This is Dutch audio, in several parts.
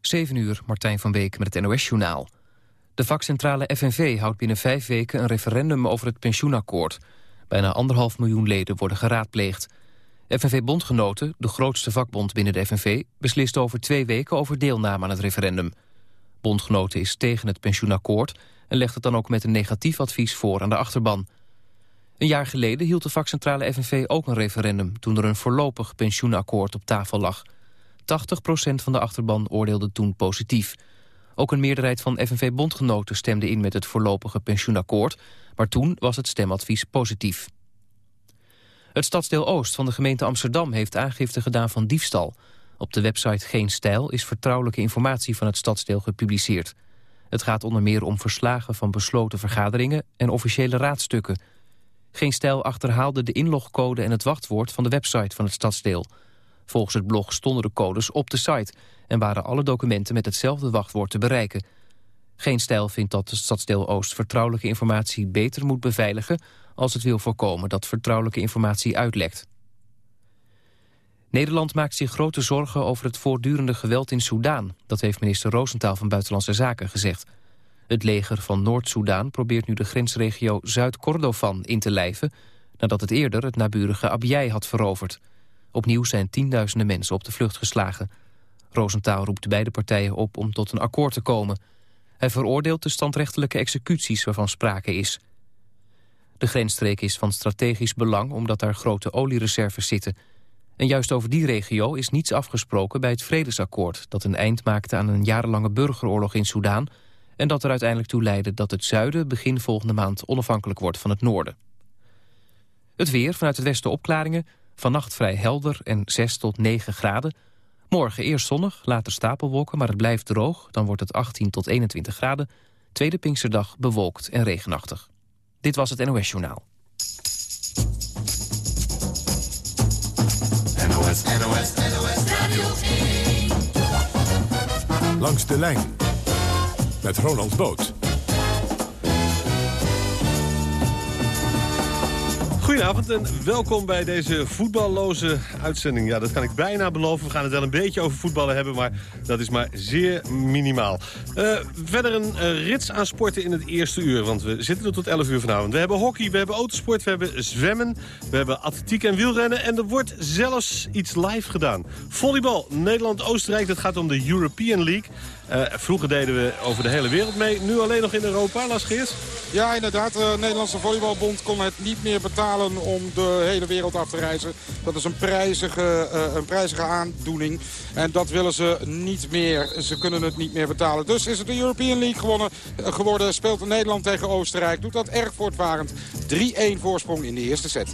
7 uur, Martijn van Beek met het NOS-journaal. De vakcentrale FNV houdt binnen vijf weken een referendum over het pensioenakkoord. Bijna anderhalf miljoen leden worden geraadpleegd. FNV-bondgenoten, de grootste vakbond binnen de FNV... beslist over twee weken over deelname aan het referendum. Bondgenoten is tegen het pensioenakkoord... en legt het dan ook met een negatief advies voor aan de achterban. Een jaar geleden hield de vakcentrale FNV ook een referendum... toen er een voorlopig pensioenakkoord op tafel lag. 80% van de achterban oordeelde toen positief. Ook een meerderheid van FNV-bondgenoten stemde in met het voorlopige pensioenakkoord... maar toen was het stemadvies positief. Het stadsdeel Oost van de gemeente Amsterdam heeft aangifte gedaan van diefstal. Op de website Geen Stijl is vertrouwelijke informatie van het stadsdeel gepubliceerd. Het gaat onder meer om verslagen van besloten vergaderingen en officiële raadstukken. Geen Stijl achterhaalde de inlogcode en het wachtwoord van de website van het stadsdeel. Volgens het blog stonden de codes op de site en waren alle documenten met hetzelfde wachtwoord te bereiken. Geen Stijl vindt dat de stadsdeel Oost vertrouwelijke informatie beter moet beveiligen als het wil voorkomen dat vertrouwelijke informatie uitlekt. Nederland maakt zich grote zorgen over het voortdurende geweld in Soedan. Dat heeft minister Roosentaal van Buitenlandse Zaken gezegd. Het leger van Noord-Soedan probeert nu de grensregio Zuid-Kordofan in te lijven... nadat het eerder het naburige Abyei had veroverd. Opnieuw zijn tienduizenden mensen op de vlucht geslagen. Roosentaal roept beide partijen op om tot een akkoord te komen. Hij veroordeelt de standrechtelijke executies waarvan sprake is. De grensstreek is van strategisch belang omdat daar grote oliereserves zitten. En juist over die regio is niets afgesproken bij het vredesakkoord... dat een eind maakte aan een jarenlange burgeroorlog in Soedan... en dat er uiteindelijk toe leidde dat het zuiden begin volgende maand onafhankelijk wordt van het noorden. Het weer, vanuit het westen opklaringen, vannacht vrij helder en 6 tot 9 graden. Morgen eerst zonnig, later stapelwolken, maar het blijft droog. Dan wordt het 18 tot 21 graden. Tweede Pinksterdag bewolkt en regenachtig. Dit was het NOS Journaal. NOS, NOS, NOS Radio 1. Langs de lijn met Ronald Boot. Goedenavond en welkom bij deze voetballoze uitzending. Ja, dat kan ik bijna beloven. We gaan het wel een beetje over voetballen hebben, maar dat is maar zeer minimaal. Uh, verder een uh, rits aan sporten in het eerste uur, want we zitten er tot 11 uur vanavond. We hebben hockey, we hebben autosport, we hebben zwemmen, we hebben atletiek en wielrennen... en er wordt zelfs iets live gedaan. Volleybal, Nederland-Oostenrijk, dat gaat om de European League... Uh, vroeger deden we over de hele wereld mee. Nu alleen nog in Europa, Las Geert? Ja, inderdaad. De Nederlandse Volleybalbond kon het niet meer betalen om de hele wereld af te reizen. Dat is een prijzige, uh, een prijzige aandoening. En dat willen ze niet meer. Ze kunnen het niet meer betalen. Dus is het de European League gewonnen, geworden. Speelt Nederland tegen Oostenrijk. Doet dat erg voortvarend. 3-1 voorsprong in de eerste set.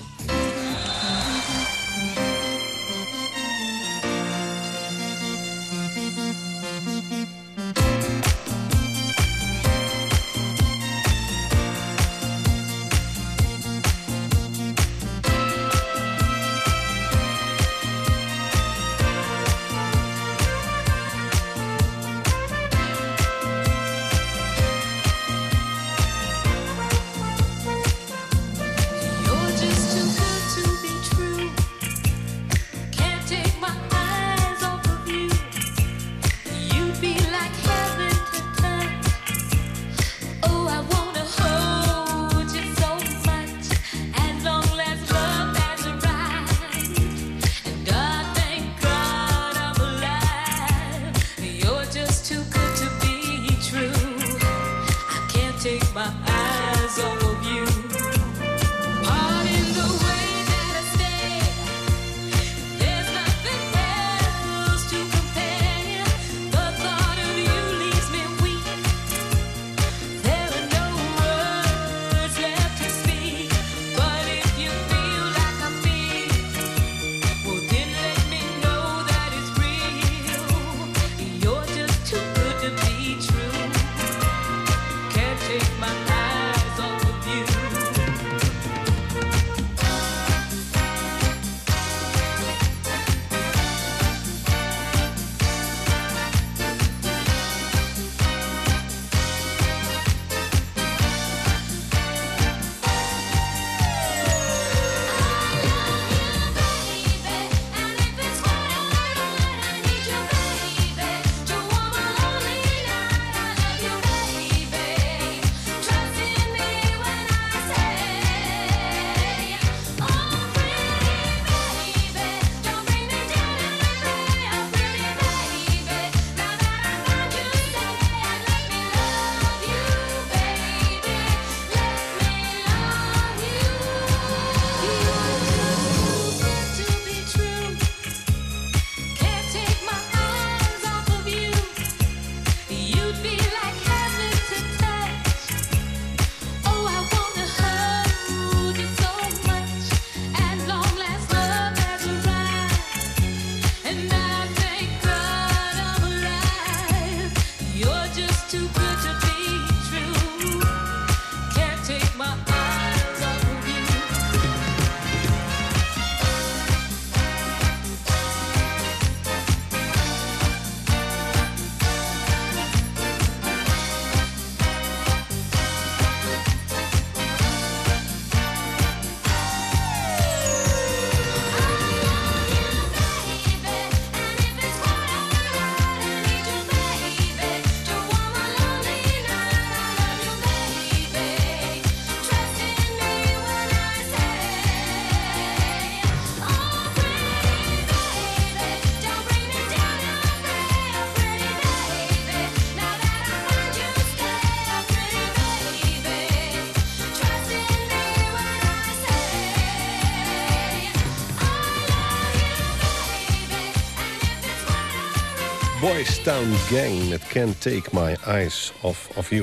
Town Gang met Can't Take My Eyes Off of You.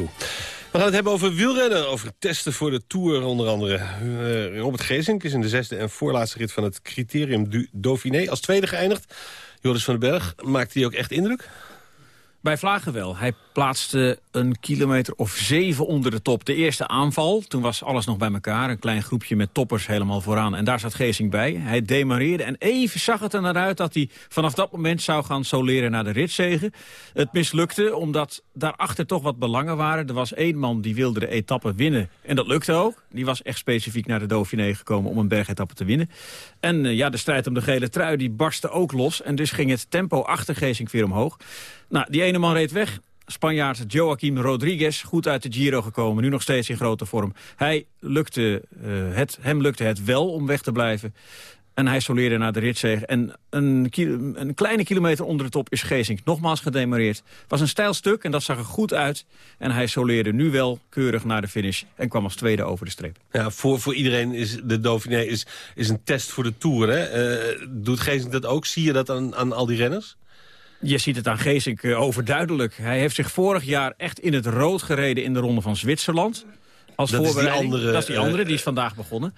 We gaan het hebben over wielrennen, over testen voor de Tour onder andere. Uh, Robert Geesink is in de zesde en voorlaatste rit van het Criterium du Dauphiné als tweede geëindigd. Joris van den Berg, maakt hij ook echt indruk? Bij Vlagen wel. Hij plaatste een kilometer of zeven onder de top. De eerste aanval, toen was alles nog bij elkaar. Een klein groepje met toppers helemaal vooraan. En daar zat Geesing bij. Hij demareerde en even zag het er naar uit... dat hij vanaf dat moment zou gaan soleren naar de ritzegen. Het mislukte, omdat daarachter toch wat belangen waren. Er was één man die wilde de etappe winnen. En dat lukte ook. Die was echt specifiek naar de Dauphiné gekomen om een bergetappe te winnen. En uh, ja, de strijd om de gele trui die barstte ook los. En dus ging het tempo achter Geesink weer omhoog. Nou, die ene man reed weg. Spanjaard Joaquim Rodriguez, goed uit de Giro gekomen. Nu nog steeds in grote vorm. Hij lukte, uh, het, hem lukte het wel om weg te blijven. En hij soleerde naar de ritzege. En een, een, kleine kilometer onder de top is Geesink nogmaals gedemareerd. was een stijl stuk en dat zag er goed uit. En hij soleerde nu wel keurig naar de finish. En kwam als tweede over de streep. Ja, voor, voor iedereen is de Dauphiné is, is een test voor de Tour. Hè? Uh, doet Geesink dat ook? Zie je dat aan, aan al die renners? Je ziet het aan Geesink uh, overduidelijk. Hij heeft zich vorig jaar echt in het rood gereden in de Ronde van Zwitserland. Als dat voorbereiding. Is die andere, dat is die andere, die is vandaag begonnen.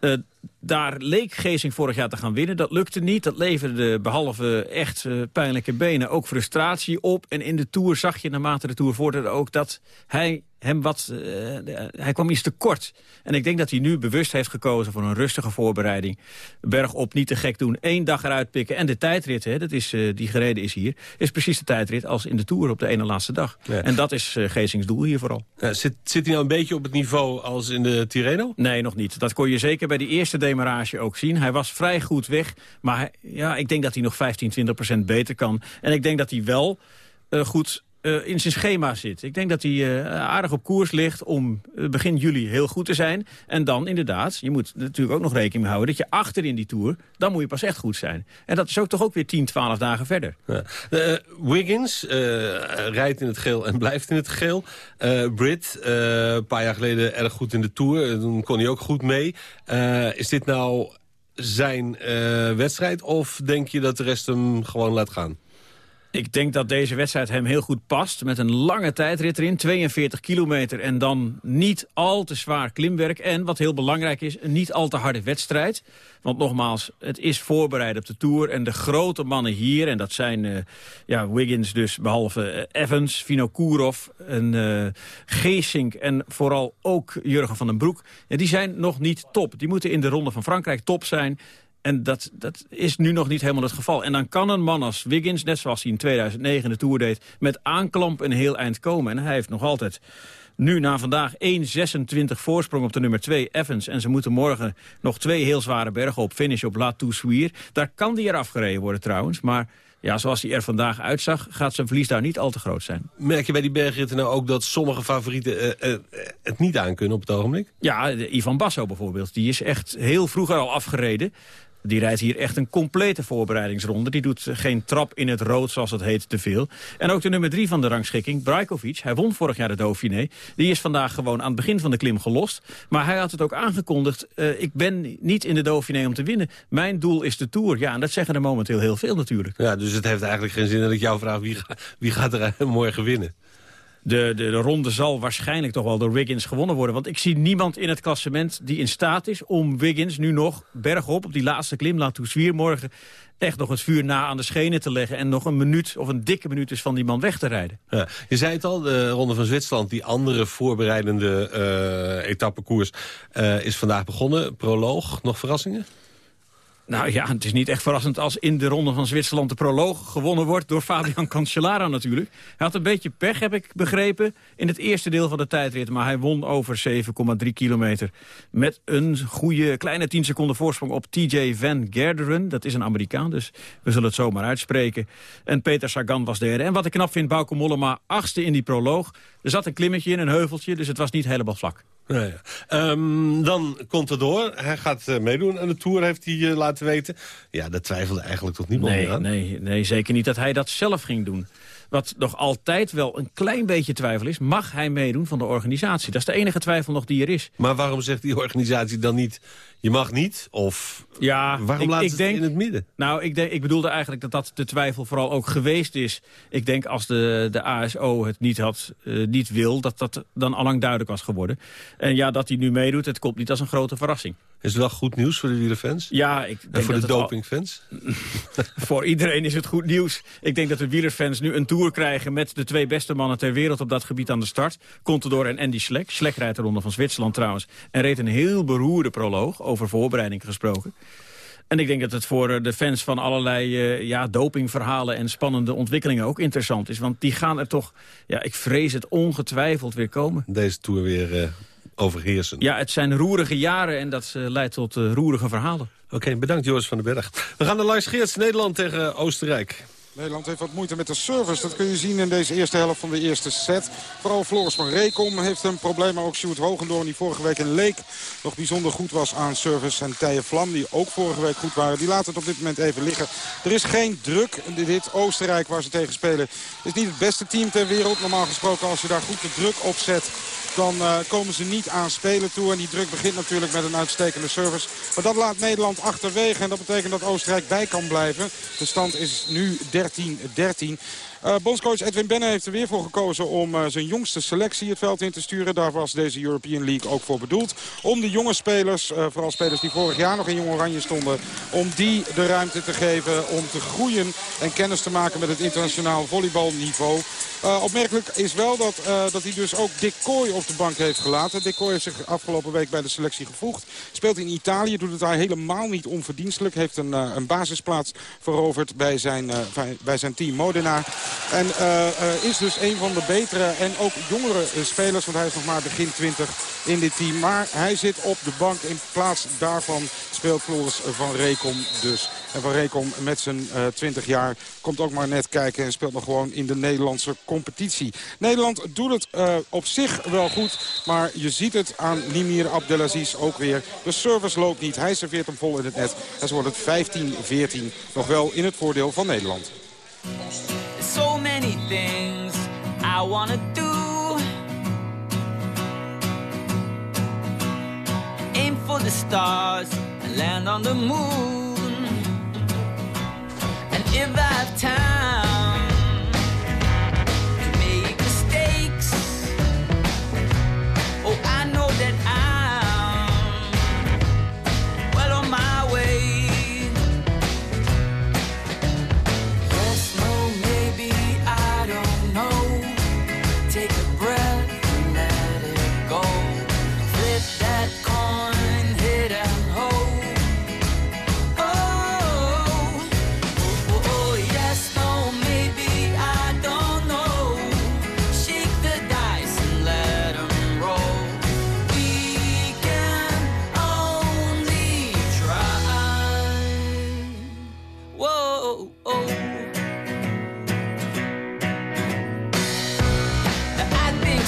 Uh, daar leek Geesing vorig jaar te gaan winnen. Dat lukte niet. Dat leverde behalve echt uh, pijnlijke benen ook frustratie op. En in de Tour zag je naarmate de Tour vorderde ook dat hij hem wat... Uh, hij kwam iets te kort. En ik denk dat hij nu bewust heeft gekozen voor een rustige voorbereiding. Berg op, niet te gek doen. Eén dag eruit pikken. En de tijdrit, hè, dat is, uh, die gereden is hier, is precies de tijdrit als in de Tour op de ene laatste dag. Ja. En dat is Geesings doel hier vooral. Ja, zit, zit hij nou een beetje op het niveau als in de Tirreno? Nee, nog niet. Dat kon je zeker bij die eerste demarage ook zien. Hij was vrij goed weg. Maar ja, ik denk dat hij nog 15, 20 procent beter kan. En ik denk dat hij wel uh, goed uh, in zijn schema zit. Ik denk dat hij uh, aardig op koers ligt om begin juli heel goed te zijn. En dan inderdaad, je moet natuurlijk ook nog rekening mee houden... dat je achter in die Tour, dan moet je pas echt goed zijn. En dat is ook toch ook weer 10, 12 dagen verder. Ja. Wiggins rijdt in het geel en blijft in het geel. Brit, een paar jaar geleden erg goed in de Tour. Toen kon hij ook goed mee. is dit nou zijn wedstrijd of denk je dat de rest hem gewoon laat gaan? Ik denk dat deze wedstrijd hem heel goed past. Met een lange tijdrit erin, 42 kilometer. En dan niet al te zwaar klimwerk. En wat heel belangrijk is, een niet al te harde wedstrijd. Want nogmaals, het is voorbereid op de Tour. En de grote mannen hier, en dat zijn uh, ja, Wiggins dus, behalve uh, Evans, Vinokourov en uh, Geesink... en vooral ook Jurgen van den Broek. Die zijn nog niet top. Die moeten in de Ronde van Frankrijk top zijn... En dat, dat is nu nog niet helemaal het geval. En dan kan een man als Wiggins, net zoals hij in 2009 de Tour deed... met aanklamp een heel eind komen. En hij heeft nog altijd nu na vandaag 1,26 voorsprong op de nummer 2 Evans. En ze moeten morgen nog twee heel zware bergen op finish op La Toussuire. Daar kan die eraf gereden worden trouwens, maar... Ja, zoals hij er vandaag uitzag, gaat zijn verlies daar niet al te groot zijn. Merk je bij die bergritten nou ook dat sommige favorieten uh, uh, het niet aankunnen op het ogenblik? Ja, Ivan Basso bijvoorbeeld. Die is echt heel vroeger al afgereden. Die rijdt hier echt een complete voorbereidingsronde. Die doet geen trap in het rood, zoals het heet, te veel. En ook de nummer drie van de rangschikking, Brajkovic. Hij won vorig jaar de Dauphiné. Die is vandaag gewoon aan het begin van de klim gelost. Maar hij had het ook aangekondigd. Uh, ik ben niet in de Dauphiné om te winnen. Mijn doel is de Tour. Ja, en dat zeggen er momenteel heel veel natuurlijk. Ja, dus het heeft eigenlijk geen zin dat ik jou vraag... wie, wie gaat er morgen winnen? De, de, de, ronde zal waarschijnlijk toch wel door Wiggins gewonnen worden. Want ik zie niemand in het klassement die in staat is om Wiggins nu nog bergop op die laatste klim, laat Zwier morgen echt nog het vuur na aan de schenen te leggen... en nog een minuut of een dikke minuut is van die man weg te rijden. Ja, je zei het al, de Ronde van Zwitserland, die andere voorbereidende uh, etappekoers... Uh, is vandaag begonnen. Proloog, nog verrassingen? Nou ja, het is niet echt verrassend als in de ronde van Zwitserland de proloog gewonnen wordt door Fabian Cancellara natuurlijk. Hij had een beetje pech, heb ik begrepen, in het eerste deel van de tijdrit. Maar hij won over 7,3 kilometer met een goede kleine 10 seconden voorsprong op TJ Van Gerderen. Dat is een Amerikaan, dus we zullen het zomaar uitspreken. En Peter Sagan was derde. En wat ik knap vind, Bauke Mollema achtste in die proloog. Er zat een klimmetje in, een heuveltje, dus het was niet helemaal vlak. Ja, ja. Ehm, dan komt er door. Hij gaat eh, meedoen aan de Tour, heeft hij eh, laten weten. Ja, daar twijfelde eigenlijk toch niemand Nee, aan? nee, nee, zeker niet dat hij dat zelf ging doen. Wat nog altijd wel een klein beetje twijfel is... mag hij meedoen van de organisatie? Dat is de enige twijfel nog die er is. Maar waarom zegt die organisatie dan niet... je mag niet? Of Ja, waarom ik, laat ik het denk, in het midden? Nou, ik, denk, ik bedoelde eigenlijk dat dat de twijfel vooral ook geweest is. Ik denk als de, de ASO het niet, had, eh, niet wil, dat dat dan allang duidelijk was geworden. En ja, dat hij nu meedoet, het komt niet als een grote verrassing. Is het wel goed nieuws voor de wielerfans? Ja, ik denk En voor dat de al- dopingfans? voor iedereen is het goed nieuws. Ik denk dat de wielerfans nu een tour krijgen... met de twee beste mannen ter wereld op dat gebied aan de start. Contador en Andy Schleck. Schleck rijdt de ronde van Zwitserland trouwens. En reed een heel beroerde proloog, over voorbereiding gesproken. En ik denk dat het voor eh, de fans van allerlei eh, ja, dopingverhalen... en spannende ontwikkelingen ook interessant is. Want die gaan er toch, ja, ik vrees het ongetwijfeld weer komen. Deze Tour weer eh, overheersen. Ja, het zijn roerige jaren en dat eh, leidt tot eh, roerige verhalen. Oké, bedankt Joris van den Berg. We gaan naar Lars Geerts, Nederland tegen Oostenrijk. Nederland heeft wat moeite met de service. Dat kun je zien in deze eerste helft van de eerste set. Vooral Floris van Rekom heeft een probleem. Maar ook Sjoerd Hogendoorn die vorige week in Leek nog bijzonder goed was aan service. En Tije Vlam die ook vorige week goed waren. Die laten het op dit moment even liggen. Er is geen druk. Dit Oostenrijk waar ze tegen spelen is niet het beste team ter wereld. Normaal gesproken als je daar goed de druk op zet dan eh, komen ze niet aan spelen toe. En die druk begint natuurlijk met een uitstekende service. Maar dat laat Nederland achterwege. En dat betekent dat Oostenrijk bij kan blijven. De stand is nu 13-13. Eh, bondscoach Edwin Benne heeft er weer voor gekozen om eh, zijn jongste selectie het veld in te sturen. Daar was deze European League ook voor bedoeld. Om de jonge spelers, eh, vooral spelers die vorig jaar nog in Jong Oranje stonden... om die de ruimte te geven om te groeien en kennis te maken met het internationaal volleybalniveau. Eh, opmerkelijk is wel dat, eh, dat hij dus ook Dick op de bank heeft gelaten. Dick Kooi heeft zich afgelopen week bij de selectie gevoegd. Speelt in Italië, doet het daar helemaal niet onverdienstelijk. Heeft een, eh, een basisplaats veroverd bij zijn, bij- zijn team Modena. En is dus een van de betere en ook jongere spelers. Want hij is nog maar begin 20 in dit team. Maar hij zit op de bank. In plaats daarvan speelt Floris van Rekom dus. En Van Rekom met zijn eh 20 jaar komt ook maar net kijken. En speelt nog gewoon in de Nederlandse competitie. Nederland doet het eh, op zich wel goed. Maar je ziet het aan Nimir Abdelaziz ook weer. De service loopt niet. Hij serveert hem vol in het net. En zo wordt het 15-14. Nog wel in het voordeel van Nederland. So many things I do. Aim for the stars and land on the moon. And if I have time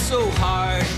so hard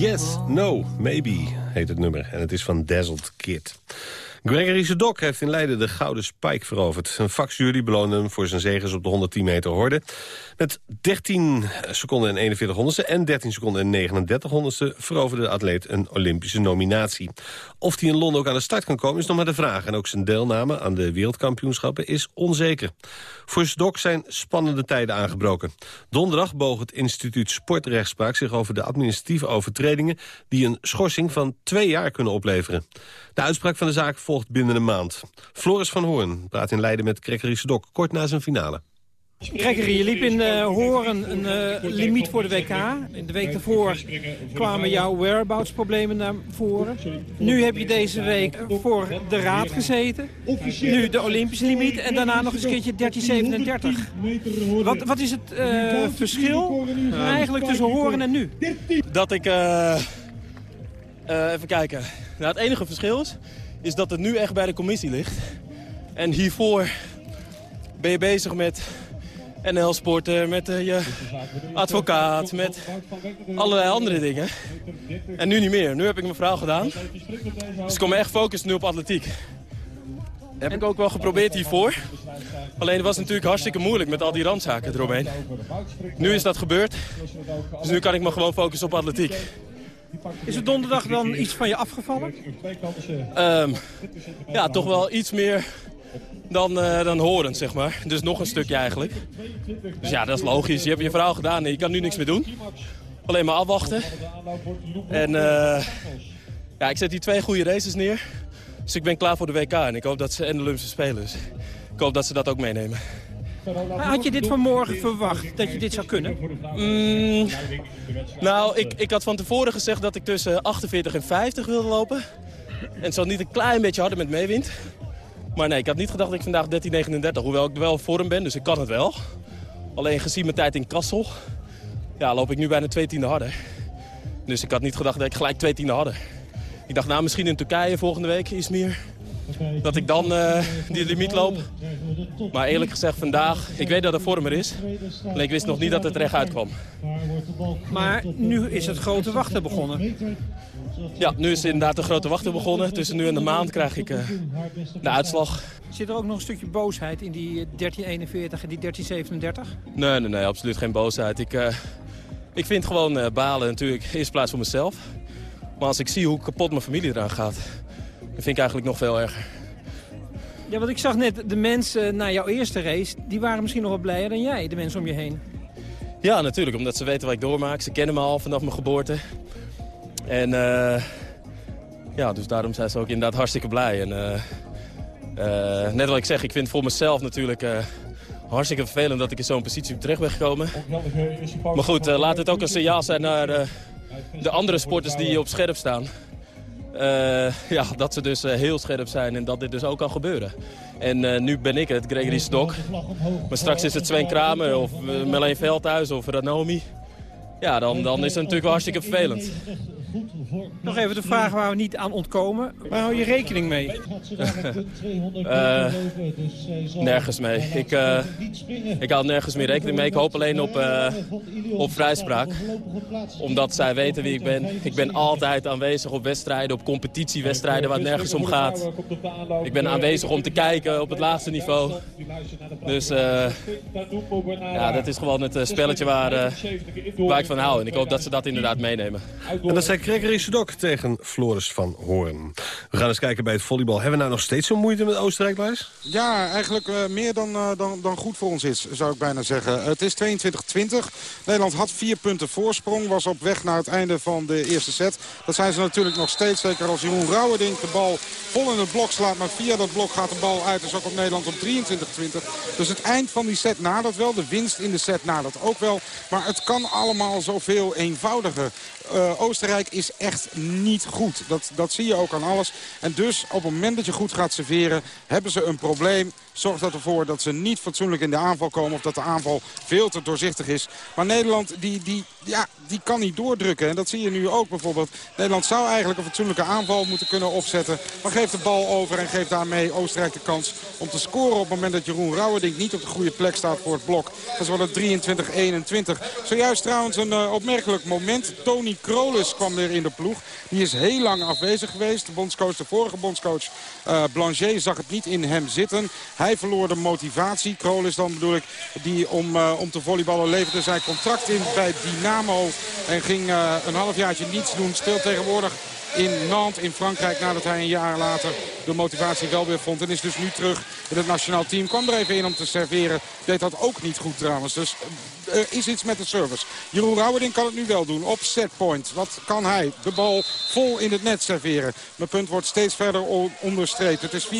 Yes, No, Maybe heet het nummer. En het is van Dazzled Kid. Gregory Sedok heeft in Leiden de Gouden Spike veroverd. Een vakjury beloonde hem voor zijn zegens op de 110 meter horde. Met 13 seconden en 41 honderdste en 13 seconden en 39 honderdste... veroverde de atleet een Olympische nominatie. Of hij in Londen ook aan de start kan komen is nog maar de vraag. En ook zijn deelname aan de wereldkampioenschappen is onzeker. Voor Sedok zijn spannende tijden aangebroken. Donderdag boog het instituut Sportrechtspraak zich over de administratieve overtredingen... die een schorsing van twee jaar kunnen opleveren. De uitspraak van de zaak volgt binnen een maand. Floris van Hoorn praat in Leiden met Gregory Sedok kort na zijn finale. Gregory, je liep in eh, Horen een eh, limiet voor de WK. In de week daarvoor kwamen jouw whereabouts problemen naar voren. Nu heb je deze week voor de raad gezeten. Nu de Olympische limiet en daarna nog eens een keertje 1337. Wat, wat is het eh, verschil eigenlijk tussen Horen en nu? dat ik... eh, eh, even kijken. Nou, het enige verschil is, is dat het nu echt bij de commissie ligt. En hiervoor ben je bezig met NL-sporten, met eh, je advocaat, met allerlei andere dingen. En nu niet meer. Nu heb ik mijn verhaal gedaan. Dus ik kom echt focussen nu op atletiek. Heb ik ook wel geprobeerd hiervoor. Alleen het was natuurlijk hartstikke moeilijk met al die randzaken eromheen. Nu is dat gebeurd. Dus nu kan ik me gewoon focussen op atletiek. Is er donderdag dan iets van je afgevallen? Ehm, ja, toch wel iets meer dan, eh dan horend, zeg maar. Dus nog een stukje eigenlijk. Dus ja, dat is logisch. Je hebt je verhaal gedaan en je kan nu niks meer doen. Alleen maar afwachten. En eh, ja, ik zet die twee goede races neer. Dus ik ben klaar voor de WK en ik hoop dat ze en de Olympische Spelen. Dus ik hoop dat ze dat ook meenemen. Had je dit vanmorgen verwacht, dat je dit zou kunnen? Mm, nou, ik, ik had van tevoren gezegd dat ik tussen 48 en 50 wilde lopen. En het zat niet een klein beetje harder met meewind. Maar nee, ik had niet gedacht dat ik vandaag 13.39, hoewel ik wel vorm ben, dus ik kan het wel. Alleen gezien mijn tijd in Kassel, ja, loop ik nu bijna twee tiende harder. Dus ik had niet gedacht dat ik gelijk twee tiende harder. Ik dacht, nou, misschien in Turkije volgende week iets meer. Dat ik dan eh, die limiet loop. Maar eerlijk gezegd, vandaag, ik weet dat er vorm er is. Alleen ik wist nog niet dat het er echt uitkwam. Maar nu is het grote wachten begonnen. Ja, nu is inderdaad de grote wachten begonnen. Tussen nu en de maand krijg ik eh, de uitslag. Zit er ook nog een stukje boosheid in die 1341 en die 1337? Nee, nee, nee, absoluut geen boosheid. Ik, eh, ik vind gewoon eh, balen natuurlijk eerst plaats voor mezelf. Maar als ik zie hoe kapot mijn familie eraan gaat, vind ik eigenlijk nog veel erger. Ja, want ik zag net de mensen na jouw eerste race, die waren misschien nog wel blijer dan jij, de mensen om je heen. Ja, natuurlijk, omdat ze weten wat ik doormaak. Ze kennen me al vanaf mijn geboorte. En eh, ja, dus daarom zijn ze ook inderdaad hartstikke blij. En, eh, eh, net wat ik zeg, ik vind voor mezelf natuurlijk hartstikke vervelend dat ik in zo'n positie terecht ben gekomen. Maar goed, laat het ook een signaal zijn naar de andere sporters die op scherp staan. Eh, ja, dat ze dus eh, heel scherp zijn en dat dit dus ook kan gebeuren. En eh, nu ben ik het, Gregory Stok. Maar straks is het Sven Kramer of Marleen Veldhuis of Ranomi. Ja, dan, dan is het natuurlijk wel hartstikke vervelend. Nog even de vraag waar we niet aan ontkomen. Waar hou je rekening mee? Nergens mee. Ik, eh, ik hou nergens meer rekening mee. Ik hoop alleen op, eh, op vrijspraak. Omdat zij weten wie ik ben. Ik ben altijd aanwezig op wedstrijden, op competitiewedstrijden waar het nergens om gaat. Ik ben aanwezig om te kijken op het laagste niveau. Dus eh, ja, dat is gewoon het spelletje waar, waar ik van hou. En ik hoop dat ze dat inderdaad meenemen. En Gregory Sedok tegen Floris van Hoorn. We gaan eens kijken bij het volleybal. Hebben we nou nog steeds zo'n moeite met Oostenrijk? Ja, eigenlijk eh, meer dan, eh, dan, dan goed voor ons is, zou ik bijna zeggen. Het is 22-20. Nederland had vier punten voorsprong. Was op weg naar het einde van de eerste set. Dat zijn ze natuurlijk nog steeds. Zeker als Jeroen Rauwerdink de bal vol in het blok slaat. Maar via dat blok gaat de bal uit. Dus ook op Nederland op 23-20. Dus het eind van die set nadert wel. De winst in de set nadert ook wel. Maar het kan allemaal zoveel eenvoudiger. Eh, Oostenrijk is echt niet goed. Dat, dat zie je ook aan alles. En dus op het moment dat je goed gaat serveren... hebben ze een probleem. Zorgt dat ervoor dat ze niet fatsoenlijk in de aanval komen... of dat de aanval veel te doorzichtig is. Maar Nederland die, die, ja, die kan niet doordrukken. En dat zie je nu ook bijvoorbeeld. Nederland zou eigenlijk een fatsoenlijke aanval moeten kunnen opzetten. Maar geeft de bal over en geeft daarmee Oostenrijk de kans om te scoren... op het moment dat Jeroen Rauwerdink niet op de goede plek staat voor het blok. Dat is wel 23-21. Zojuist trouwens een uh, opmerkelijk moment. Tony Krolis kwam weer in de ploeg. Die is heel lang afwezig geweest. De bondscoach, de vorige bondscoach uh, zag het niet in hem zitten. Hij verloor de motivatie. Krolis dan bedoel ik, die om, uh, om te volleyballen leverde zijn contract in bij Dynamo. En ging uh, een halfjaartje niets doen. Speelt tegenwoordig in Nantes in Frankrijk. Nadat hij een jaar later de motivatie wel weer vond. En is dus nu terug in het nationaal team. Kwam er even in om te serveren. Deed dat ook niet goed trouwens. Dus er is iets met de service. Jeroen Rauwerding kan het nu wel doen op setpoint. Wat kan hij? De bal vol in het net serveren. Mijn punt wordt steeds verder onderstreept. Het is 24-22.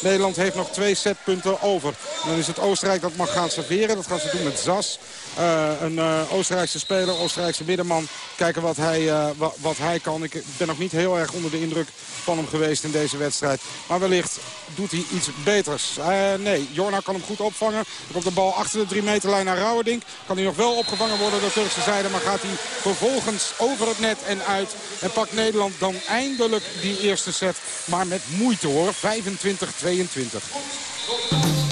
Nederland heeft nog twee setpunten over. Dan is het Oostenrijk dat mag gaan serveren. Dat gaan ze doen met Zas. Uh, een uh, Oostenrijkse speler, Oostenrijkse middenman. Kijken wat hij, wat, wat hij kan. Ik ben nog niet heel erg onder de indruk van hem geweest in deze wedstrijd. Maar wellicht doet hij iets beters. nee, Jorna kan hem goed opvangen. Er komt de bal achter de 3 meterlijn naar. Kan hij nog wel opgevangen worden door Turkse zijde. Maar gaat hij vervolgens over het net en uit. En pakt Nederland dan eindelijk die eerste set. Maar met moeite hoor. 25-22.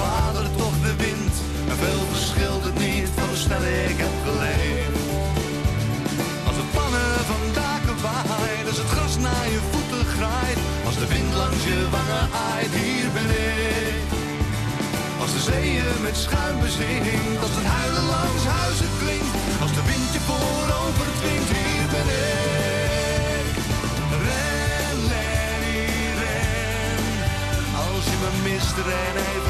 vader, toch de wind. En veel het niet van hoe snel ik heb geleefd. Als het pannen van daken waait, als het gras naar je voeten graait. Als de wind langs je wangen aait, hier ben ik. Als de zeeën met schuim bezingt, als het huilen langs huizen klinkt. Als de wind je voorover dwingt, hier ben ik. mist, ren even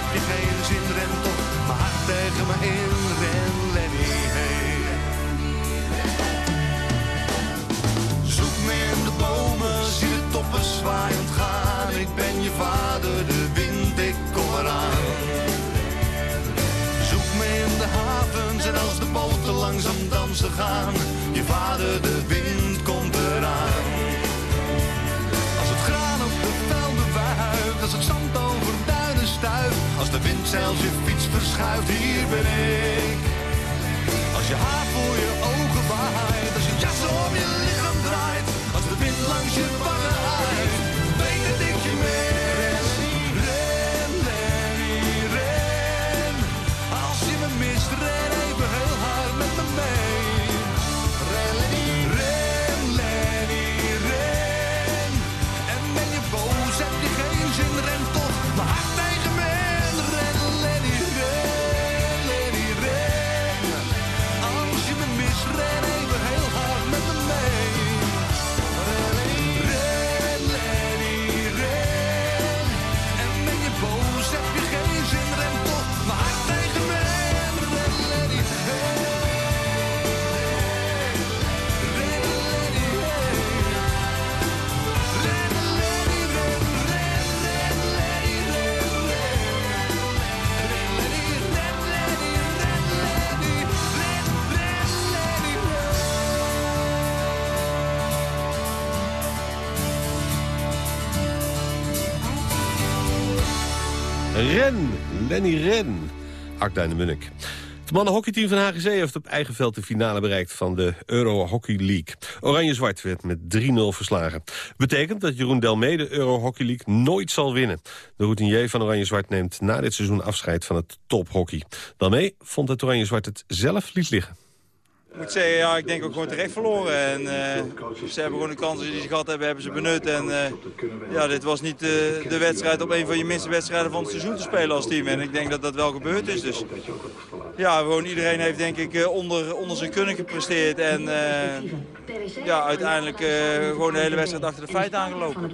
heb je geen zin, ren toch hart tegen me in. Ren, Lenny, hey. Zoek me in de bomen, zie de toppen zwaaiend gaan. Ik ben je vader, de wind, ik kom eraan. Zoek me in de havens en als de boten langzaam dansen gaan. Je vader, de wind komt eraan. Als het graan op de velden wuift, als het. De wind zelfs je fiets verschuift, hier ben ik. Als je haar voor je ogen waait, als je jas om je lichaam draait. Als de wind langs je wangen uit, Lenny Ren. Akda de Munnik. Het mannenhockeyteam van HGC heeft op eigen veld de finale bereikt van de Euro Hockey League. Oranje-Zwart werd met 3-0 verslagen. Betekent dat Jeroen Delmee de Euro Hockey League nooit zal winnen. De routinier van Oranje-Zwart neemt na dit seizoen afscheid van het tophockey. Delmee vond het Oranje-Zwart het zelf liet liggen. Ik moet zeggen, ja, ik denk ook gewoon terecht verloren. En, eh, ze hebben gewoon de kansen die ze gehad hebben, hebben ze benut. En eh, ja, dit was niet eh, de wedstrijd op een van je minste wedstrijden van het seizoen te spelen als team. En ik denk dat dat wel gebeurd is. Dus ja, gewoon iedereen heeft denk ik onder, onder zijn kunnen gepresteerd. En ja, uiteindelijk gewoon de hele wedstrijd achter de feiten aangelopen.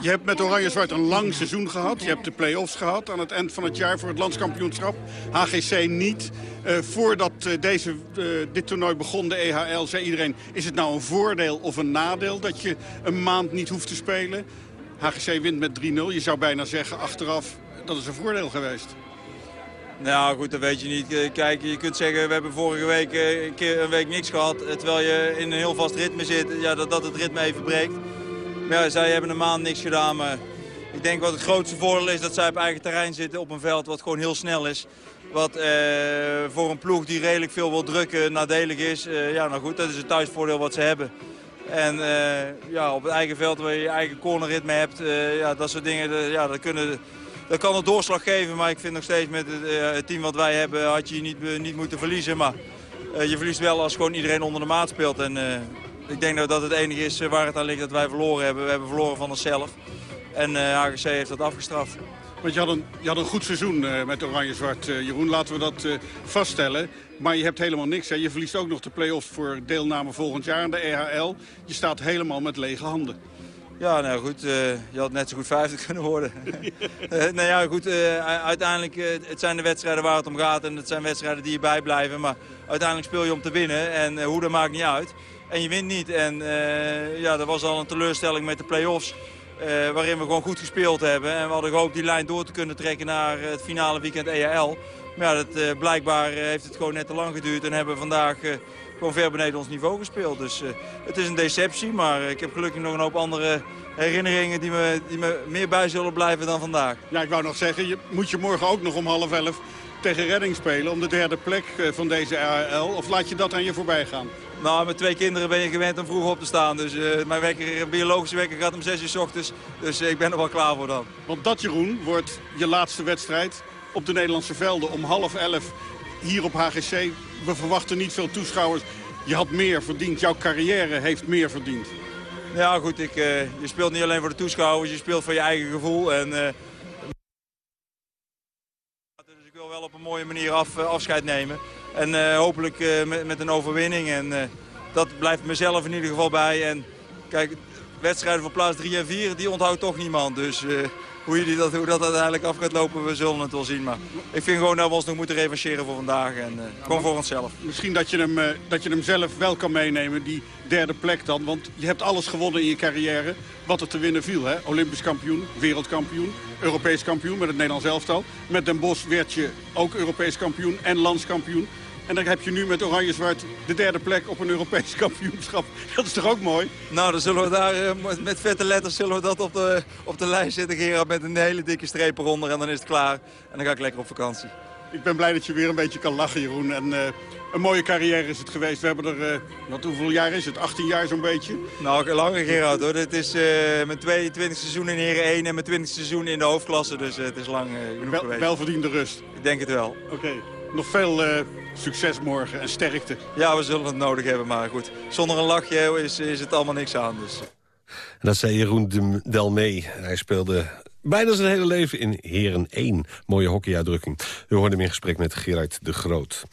Je hebt met Oranje-Zwart een lang seizoen gehad. Je hebt de play-offs gehad aan het eind van het jaar voor het landskampioenschap. HGC niet. voordat deze dit toernooi begon, de EHL, zei iedereen... is het nou een voordeel of een nadeel dat je een maand niet hoeft te spelen? HGC wint met 3-0. Je zou bijna zeggen achteraf, dat is een voordeel geweest. Nou goed, dat weet je niet. Kijk, je kunt zeggen, we hebben vorige week een keer een week niks gehad... terwijl je in een heel vast ritme zit, ja, dat, dat het ritme even breekt. Maar ja, zij hebben een maand niks gedaan, maar... Ik denk wat het grootste voordeel is dat zij op eigen terrein zitten op een veld wat gewoon heel snel is. Wat eh, voor een ploeg die redelijk veel wil drukken nadelig is. Uh, ja, nou goed, dat is het thuisvoordeel wat ze hebben. En uh, ja, op het eigen veld waar je je eigen cornerritme hebt, ja, dat soort dingen, ja, dat, kunnen, dat kan een doorslag geven. Maar ik vind nog steeds met het, het team wat wij hebben, had je niet, niet moeten verliezen. Maar je verliest wel als gewoon iedereen onder de maat speelt. En ik denk dat dat het enige is waar het aan ligt dat wij verloren hebben. We hebben verloren van onszelf. En HGC heeft dat afgestraft. Want je had een, je had een goed seizoen met Oranje-Zwart, Jeroen. Laten we dat vaststellen. Maar je hebt helemaal niks. Hè. Je verliest ook nog de play-offs voor deelname volgend jaar aan de EHL. Je staat helemaal met lege handen. Ja, nou goed. je had net zo goed vijfde kunnen worden. nou ja, goed. uiteindelijk, het zijn de wedstrijden waar het om gaat. En het zijn wedstrijden die je bijblijven. Maar uiteindelijk speel je om te winnen. En hoe, dat maakt niet uit. En je wint niet. En ja, dat was al een teleurstelling met de play-offs. Waarin we gewoon goed gespeeld hebben. En we hadden gehoopt die lijn door te kunnen trekken naar het finale weekend EHL. Maar ja, dat, blijkbaar heeft het gewoon net te lang geduurd. En hebben we vandaag gewoon ver beneden ons niveau gespeeld. Dus het is een deceptie. Maar ik heb gelukkig nog een hoop andere herinneringen die me, die me meer bij zullen blijven dan vandaag. Ja, ik wou nog zeggen, je, moet je morgen ook nog om half elf tegen Redding spelen... om de derde plek van deze EHL? Of laat je dat aan je voorbij gaan? Nou, met twee kinderen ben je gewend om vroeg op te staan. Dus uh, mijn wekker, biologische wekker gaat om 6 uur s ochtends. Dus uh, ik ben er wel klaar voor dan. Want dat, Jeroen, wordt je laatste wedstrijd op de Nederlandse velden om half elf hier op HGC. We verwachten niet veel toeschouwers. Je had meer verdiend. Jouw carrière heeft meer verdiend. Ja, goed. Ik, uh, je speelt niet alleen voor de toeschouwers. Je speelt voor je eigen gevoel. En, dus ik wil wel op een mooie manier af, afscheid nemen. En hopelijk met, met, een overwinning. En dat blijft mezelf in ieder geval bij. En kijk, wedstrijden voor plaats 3 en 4, die onthoudt toch niemand. Dus hoe, je dat, hoe dat uiteindelijk af gaat lopen, we zullen het wel zien. Maar ik vind gewoon dat we ons nog moeten revancheren voor vandaag. En gewoon voor onszelf. Misschien dat je, hem, dat je hem zelf wel kan meenemen, die derde plek dan. Want je hebt alles gewonnen in je carrière. Wat er te winnen viel. Hè? Olympisch kampioen, wereldkampioen, Europees kampioen met het Nederlands elftal. Met Den Bosch werd je ook Europees kampioen en landskampioen. En dan heb je nu met Oranje-Zwart de derde plek op een Europees kampioenschap. Dat is toch ook mooi? Nou, dan zullen we daar met vette letters zullen we dat op de, op de lijst zetten, Gerard. Met een hele dikke streep eronder en dan is het klaar. En dan ga ik lekker op vakantie. Ik ben blij dat je weer een beetje kan lachen, Jeroen. En, uh, een mooie carrière is het geweest. We hebben er, uh, wat, hoeveel jaar is het? 18 jaar zo'n beetje? Nou, langer Gerard hoor. Dit is uh, mijn 22 seizoen in Heren 1 en mijn 20 seizoen in de hoofdklasse. Dus het is lang genoeg wel, geweest. Welverdiende rust. Ik denk het wel. Oké. Okay. Nog veel succes morgen en sterkte. Ja, we zullen het nodig hebben. Maar goed, zonder een lachje is, is het allemaal niks aan. Dus. En dat zei Jeroen Delmee. Hij speelde bijna zijn hele leven in Heren 1. Mooie hockeyuitdrukking. We hoorden hem in gesprek met Gerard de Groot.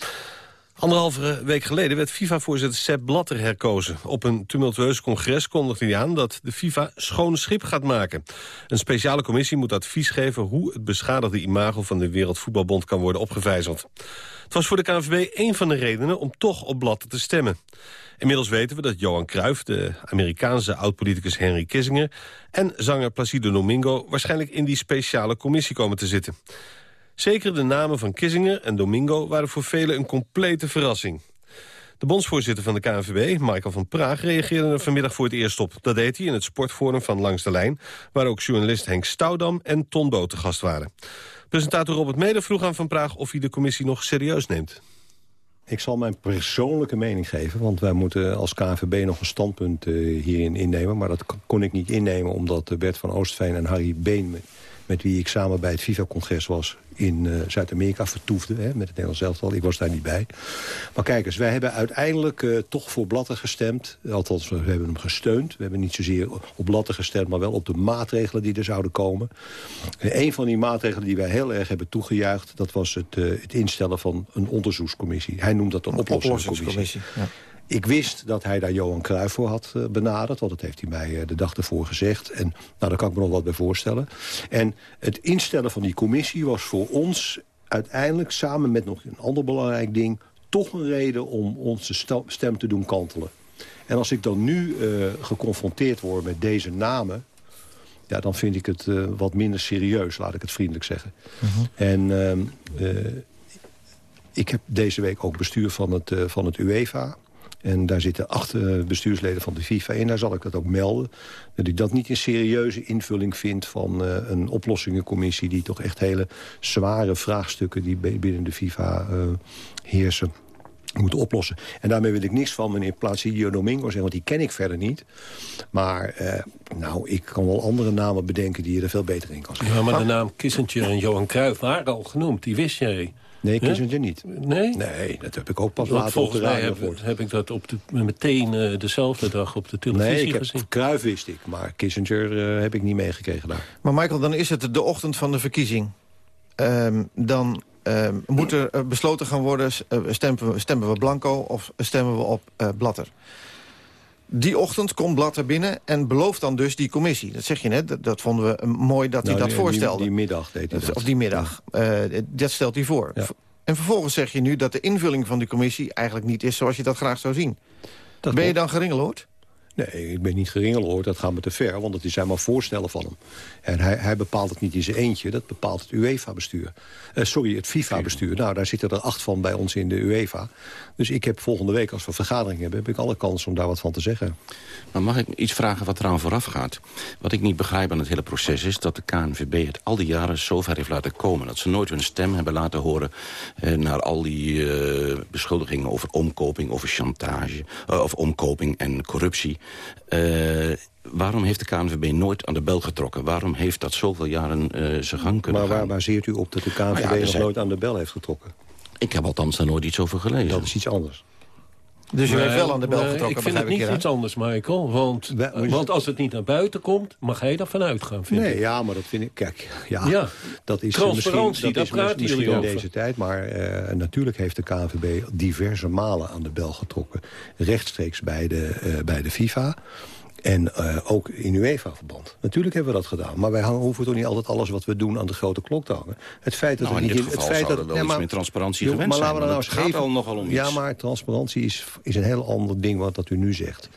Anderhalve week geleden werd FIFA-voorzitter Sepp Blatter herkozen. Op een tumultueus congres kondigde hij aan dat de FIFA schoon schip gaat maken. Een speciale commissie moet advies geven hoe het beschadigde imago van de Wereldvoetbalbond kan worden opgevijzeld. Het was voor de KNVB een van de redenen om toch op Blatter te stemmen. Inmiddels weten we dat Johan Cruijff, de Amerikaanse oud-politicus Henry Kissinger... en zanger Placido Domingo waarschijnlijk in die speciale commissie komen te zitten. Zeker de namen van Kissinger en Domingo waren voor velen een complete verrassing. De bondsvoorzitter van de KNVB, Michael van Praag, reageerde er vanmiddag voor het eerst op. Dat deed hij in het sportforum van Langs de Lijn... waar ook journalist Henk Stoudam en Ton Boot te gast waren. Presentator Robert Meder vroeg aan Van Praag of hij de commissie nog serieus neemt. Ik zal mijn persoonlijke mening geven, want wij moeten als KNVB nog een standpunt uh, hierin innemen. Maar dat kon ik niet innemen omdat Bert van Oostveen en Harry Been, met, wie ik samen bij het FIFA-congres was, in uh, Zuid-Amerika vertoefde, hè, met het Nederlands elftal. Ik was daar niet bij. Maar kijk eens, wij hebben uiteindelijk uh, toch voor Blatter gestemd. Althans, we hebben hem gesteund. We hebben niet zozeer op Blatter gestemd, maar wel op de maatregelen die er zouden komen. En een van die maatregelen die wij heel erg hebben toegejuicht... dat was het, uh, het instellen van een onderzoekscommissie. Hij noemt dat een oplossingscommissie. Ja. Ik wist dat hij daar Johan Cruijff voor had uh, benaderd. Want dat heeft hij mij uh, de dag ervoor gezegd. En nou, daar kan ik me nog wat bij voorstellen. En het instellen van die commissie was voor ons uiteindelijk... samen met nog een ander belangrijk ding... toch een reden om onze stem te doen kantelen. En als ik dan nu uh, geconfronteerd word met deze namen... Ja, dan vind ik het uh, wat minder serieus, laat ik het vriendelijk zeggen. Uh -huh. En uh, ik heb deze week ook bestuur van het, van het UEFA. En daar zitten acht uh, bestuursleden van de FIFA in. Daar zal ik dat ook melden. Dat ik dat niet een serieuze invulling vind van uh, een oplossingencommissie... die toch echt hele zware vraagstukken die binnen de FIFA uh, heersen moeten oplossen. En daarmee wil ik niks van meneer Placidio Domingo zeggen... want die ken ik verder niet. Maar uh, nou, ik kan wel andere namen bedenken die je er veel beter in kan zetten. Ja, maar de naam Kissinger en Johan Cruijff waren al genoemd. Die wist jij. Nee, Kissinger niet. Nee? Nee, dat heb ik ook pas Want later op de volgens mij radio heb, heb ik dat op de, meteen uh, dezelfde dag op de televisie nee, ik heb, gezien. Cruijff wist ik, maar Kissinger uh, heb ik niet meegekregen daar. Maar Michael, dan is het de ochtend van de verkiezing. Um, dan uh, moet er uh, besloten gaan worden, stemmen, we, stemmen we blanco of stemmen we op Blatter. Die ochtend komt Blatter binnen en belooft dan dus die commissie. Dat zeg je net, dat, dat vonden we mooi dat nou, hij dat die, voorstelde. Die, die middag deed hij dat. Of die middag, ja. dat stelt hij voor. Ja. En vervolgens zeg je nu dat de invulling van die commissie eigenlijk niet is zoals je dat graag zou zien. Dat ben je dan geringeloord? Nee, ik ben niet geringeloord, dat gaat me te ver. Want het zijn maar voorstellen van hem. En hij, hij bepaalt het niet in zijn eentje, dat bepaalt het UEFA-bestuur. Uh, sorry, het FIFA-bestuur. Nou, daar zitten er acht van bij ons in de UEFA. Dus ik heb volgende week, als we vergadering hebben... heb ik alle kans om daar wat van te zeggen. Maar mag ik iets vragen wat eraan vooraf gaat? Wat ik niet begrijp aan het hele proces is... dat de KNVB het al die jaren zover heeft laten komen. Dat ze nooit hun stem hebben laten horen... Eh, naar al die uh, beschuldigingen over omkoping, over chantage... Uh, of omkoping en corruptie... Uh, waarom heeft de KNVB nooit aan de bel getrokken? Waarom heeft dat zoveel jaren uh, zijn gang kunnen maar waar gaan? baseert u op dat de KNVB Nou ja, nog zijn- nooit aan de bel heeft getrokken? Ik heb althans daar nooit iets over gelezen. Dat is iets anders. Dus Nee, heeft wel aan de bel getrokken, Ik vind het niet iets anders, Michael. Want, want als het niet naar buiten komt, mag hij daarvan uitgaan, vind Nee, ik. ja, maar dat vind ik... Kijk, ja, Ja. dat is Transparantie, misschien, dat daar is praten misschien jullie in over. deze tijd. Maar eh, natuurlijk heeft de KNVB diverse malen aan de bel getrokken. Rechtstreeks bij de, eh, bij de FIFA. En eh, ook in UEFA-verband. Natuurlijk hebben we dat gedaan. Maar wij hangen, hoeven toch niet altijd alles wat we doen aan de grote klok te hangen. Het feit dat Nou, in niet dit het geval feit dat, wel ja, iets maar- meer transparantie Joh, gewend maar zijn. laten we nou eens gaat even- al nogal om Ja, iets. maar transparantie is, is een heel ander ding wat dat u nu zegt.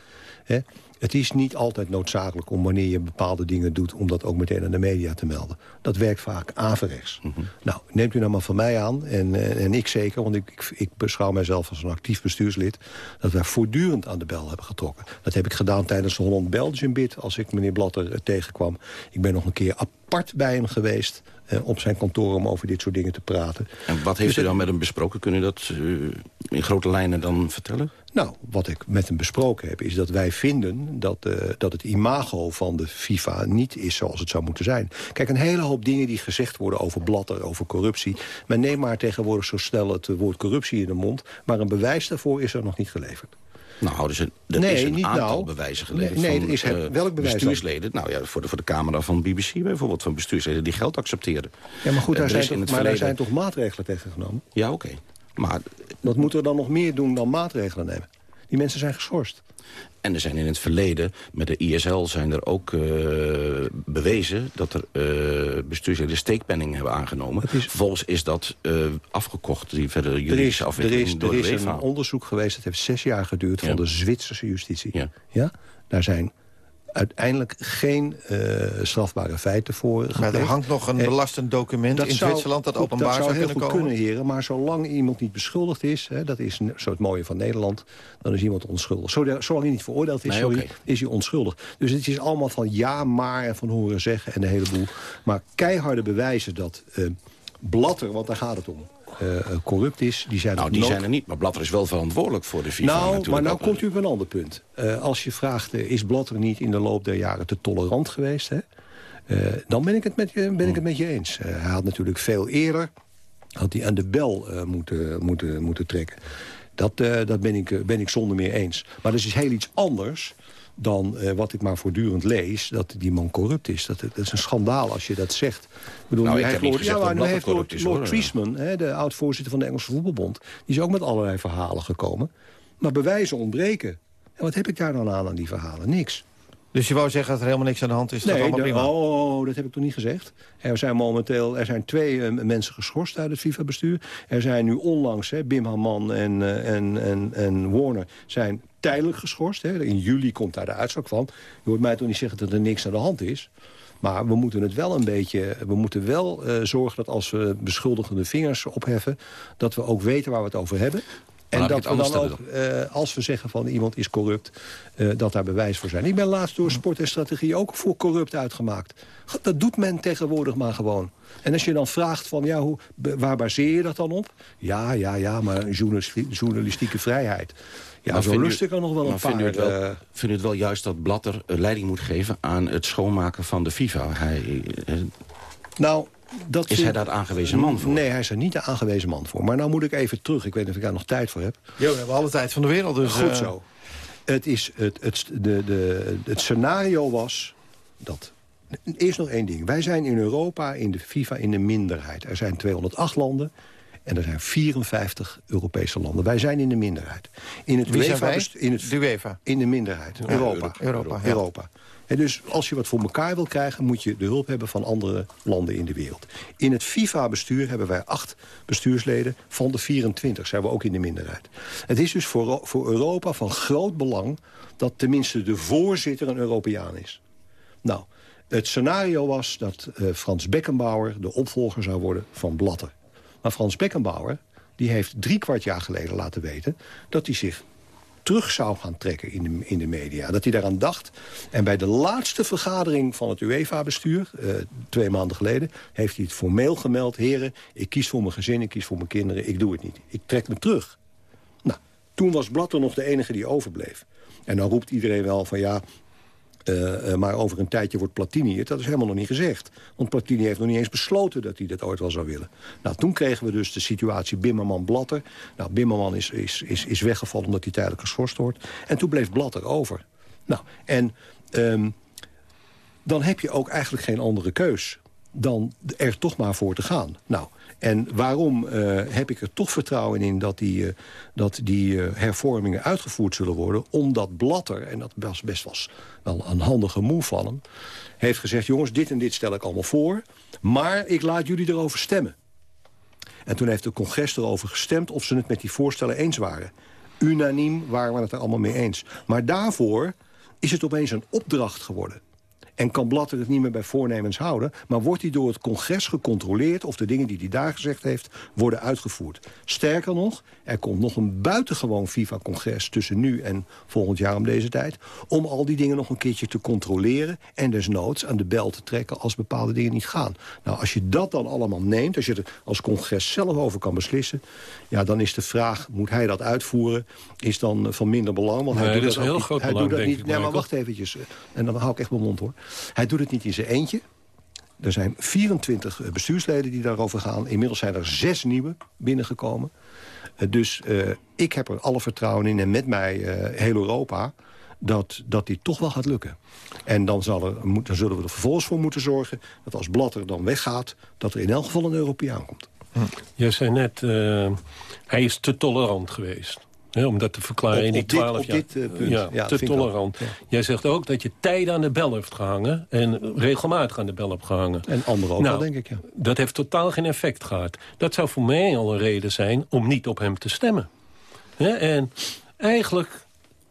Het is niet altijd noodzakelijk om wanneer je bepaalde dingen doet... om dat ook meteen aan de media te melden. Dat werkt vaak averechts. Mhm. Nou, neemt u nou maar van mij aan, en, eh, en ik zeker... want ik, ik, ik beschouw mijzelf als een actief bestuurslid... dat wij voortdurend aan de bel hebben getrokken. Dat heb ik gedaan tijdens de Holland-Belgian bid... als ik meneer Blatter eh, tegenkwam. Ik ben nog een keer apart bij hem geweest... eh, op zijn kantoor om over dit soort dingen te praten. En wat heeft Dus u het- dan met hem besproken? Kun u dat in grote lijnen dan vertellen? Nou, wat ik met hem besproken heb, is dat wij vinden dat, eh, dat het imago van de FIFA niet is zoals het zou moeten zijn. Kijk, een hele hoop dingen die gezegd worden over blatter, over corruptie. Men neemt maar tegenwoordig zo snel het woord corruptie in de mond. Maar een bewijs daarvoor is er nog niet geleverd. Nou, dus er, er Nee, is een niet aantal nou. bewijzen geleverd Nee, nee, van is eh, welk bewijs dan? bestuursleden. Nou ja, voor de, voor de camera van BBC bijvoorbeeld, van bestuursleden die geld accepteren. Ja, maar goed, Eh, daar zijn, toch, maar daar zijn toch maatregelen tegen genomen? Ja, oké. Maar Wat moeten we dan nog meer doen dan maatregelen nemen? Die mensen zijn geschorst. En er zijn in het verleden, met de ISL zijn er ook eh, bewezen... dat er eh bestuursleden steekpenning hebben aangenomen. Vervolgens is dat eh, afgekocht, die verdere Er is, juridische er afwikkeling is, door er is een onderzoek geweest, dat heeft zes jaar geduurd... Ja. van de Zwitserse justitie. Ja. Ja? Daar zijn uiteindelijk geen eh, strafbare feiten voor Maar er hangt nog een En belastend document in zou- Zwitserland... dat openbaar dat zou zou heel kunnen goed komen. kunnen, heren. Maar zolang iemand niet beschuldigd is... Hè, dat is een- zo het mooie van Nederland... dan is iemand onschuldig. Zolang hij niet veroordeeld is, Nee, sorry, oké. is hij onschuldig. Dus het is allemaal van ja, maar en van horen zeggen en een heleboel. Maar keiharde bewijzen dat eh, Blatter, want daar gaat het om... eh, eh, corrupt is, die zijn Nou, die nood- zijn er niet. Maar Blatter is wel verantwoordelijk voor de FIFA nou, maar nou komt u op een ander punt. Eh, als je vraagt, is Blatter niet in de loop der jaren te tolerant geweest? Hè? Dan ben ik het met je, ben ik het met je eens. Hij had natuurlijk veel eerder had hij aan de bel moeten, moeten, moeten trekken. Dat, dat ben, ik, ben ik zonder meer eens. Maar dat is heel iets anders dan eh, wat ik maar voortdurend lees... dat die man corrupt is. Dat, dat is een schandaal als je dat zegt. Ik bedoel, Nou, nu heeft Lord- ja, maar dat nu Blatter heeft Lord, corrupt is, Lord hoor. Treisman, hè, de oud-voorzitter van de Engelse Voetbalbond... die is ook met allerlei verhalen gekomen. Maar bewijzen ontbreken. En wat heb ik daar dan aan, aan die verhalen? Niks. Dus je wou zeggen dat er helemaal niks aan de hand is? dat Nee, allemaal prima. oh, dat heb ik toch niet gezegd. Er zijn momenteel er zijn twee eh, mensen geschorst uit het FIFA-bestuur. Er zijn nu onlangs, hè, Bim Haman en, eh, en, en, en Warner zijn tijdelijk geschorst. Hè. In juli komt daar de uitslag van. Je hoort mij toch niet zeggen dat er niks aan de hand is. Maar we moeten het wel een beetje. We moeten wel eh, zorgen dat als we beschuldigende vingers opheffen, dat we ook weten waar we het over hebben. En dat we dan ook, eh, als we zeggen van iemand is corrupt, eh, dat daar bewijs voor zijn. Ik ben laatst door sport en strategie ook voor corrupt uitgemaakt. Dat doet men tegenwoordig maar gewoon. En als je dan vraagt van, ja, hoe, waar baseer je dat dan op? Ja, ja, ja, maar journalistieke vrijheid. Ja, Maar zo vindt u- lust ik er nog wel een maar vindt u paar. het wel, eh, vindt u het wel juist dat Blatter leiding moet geven... aan het schoonmaken van de FIFA? Hij, nou, dat Is hij daar de aangewezen man voor? Nee, hij is er niet de aangewezen man voor. Maar nou moet ik even terug. Ik weet niet of ik daar nog tijd voor heb. Jo, we hebben alle tijd van de wereld. Dus, Goed eh, zo. Het, is, het, het, de, de, het scenario was dat... Eerst nog één ding. Wij zijn in Europa, in de FIFA, in de minderheid. Er zijn 208 landen en er zijn 54 Europese landen. Wij zijn in de minderheid. In het Wie zijn UEFA In, het, De UEFA. in de minderheid. Ja, Europa. Europa, ja. Europa. En dus als je wat voor elkaar wil krijgen... moet je de hulp hebben van andere landen in de wereld. In het FIFA-bestuur hebben wij acht bestuursleden. Van de 24 zijn we ook in de minderheid. Het is dus voor, voor Europa van groot belang... dat tenminste de voorzitter een Europeaan is. Nou, het scenario was dat eh, Frans Beckenbauer... de opvolger zou worden van Blatter. Maar Frans Beckenbauer die heeft drie kwart jaar geleden laten weten... dat hij zich terug zou gaan trekken in de, in de media. Dat hij daaraan dacht. En bij de laatste vergadering van het UEFA-bestuur... eh, twee maanden geleden, heeft hij het formeel gemeld... heren, ik kies voor mijn gezin, ik kies voor mijn kinderen, ik doe het niet. Ik trek me terug. Nou, toen was Blatter nog de enige die overbleef. En dan roept iedereen wel van ja... eh, eh, maar over een tijdje wordt Platini het. Dat is helemaal nog niet gezegd. Want Platini heeft nog niet eens besloten dat hij dat ooit wel zou willen. Nou, toen kregen we dus de situatie Bimmerman-Blatter. Nou, Bimmerman is, is, is, is weggevallen omdat hij tijdelijk geschorst wordt. En toen bleef Blatter over. Nou, en ehm, dan heb je ook eigenlijk geen andere keus dan er toch maar voor te gaan. Nou, en waarom eh, heb ik er toch vertrouwen in dat die, eh, dat die eh, hervormingen uitgevoerd zullen worden? Omdat Blatter, en dat was best was wel een handige move van hem... heeft gezegd, jongens, dit en dit stel ik allemaal voor... maar ik laat jullie erover stemmen. En toen heeft het congres erover gestemd of ze het met die voorstellen eens waren. Unaniem waren we het er allemaal mee eens. Maar daarvoor is het opeens een opdracht geworden. En kan Blatter het niet meer bij voornemens houden... maar wordt hij door het congres gecontroleerd... of de dingen die hij daar gezegd heeft worden uitgevoerd. Sterker nog, er komt nog een buitengewoon FIFA-congres... tussen nu en volgend jaar om deze tijd... om al die dingen nog een keertje te controleren... en desnoods aan de bel te trekken als bepaalde dingen niet gaan. Nou, als je dat dan allemaal neemt... als je er als congres zelf over kan beslissen... ja, dan is de vraag, moet hij dat uitvoeren... is dan van minder belang. Want hij doet dat heel niet- groot hij belang, doet dat denk niet, ik, Nee, maar wacht eventjes. eh, En dan hou ik echt mijn mond, hoor. Hij doet het niet in zijn eentje. Er zijn 24 bestuursleden die daarover gaan. Inmiddels zijn er zes nieuwe binnengekomen. Eh, dus eh, ik heb er alle vertrouwen in, en met mij eh, heel Europa... dat, dat dit toch wel gaat lukken. En dan, zal er, zullen we er vervolgens voor moeten zorgen... dat als Blatter dan weggaat, dat er in elk geval een Europeaan komt. Jij zei net, eh, hij is te tolerant geweest. Om dat te verklaren Op- in die twaalf jaar. dit, eh, punt. Ja, Ja, te tolerant. Ja. Jij zegt ook dat je tijden aan de bel heeft gehangen... en regelmatig aan de bel hebt gehangen. En anderen ook Nou, wel, denk ik, ja. Dat heeft totaal geen effect gehad. Dat zou voor mij al een reden zijn om niet op hem te stemmen. En eigenlijk,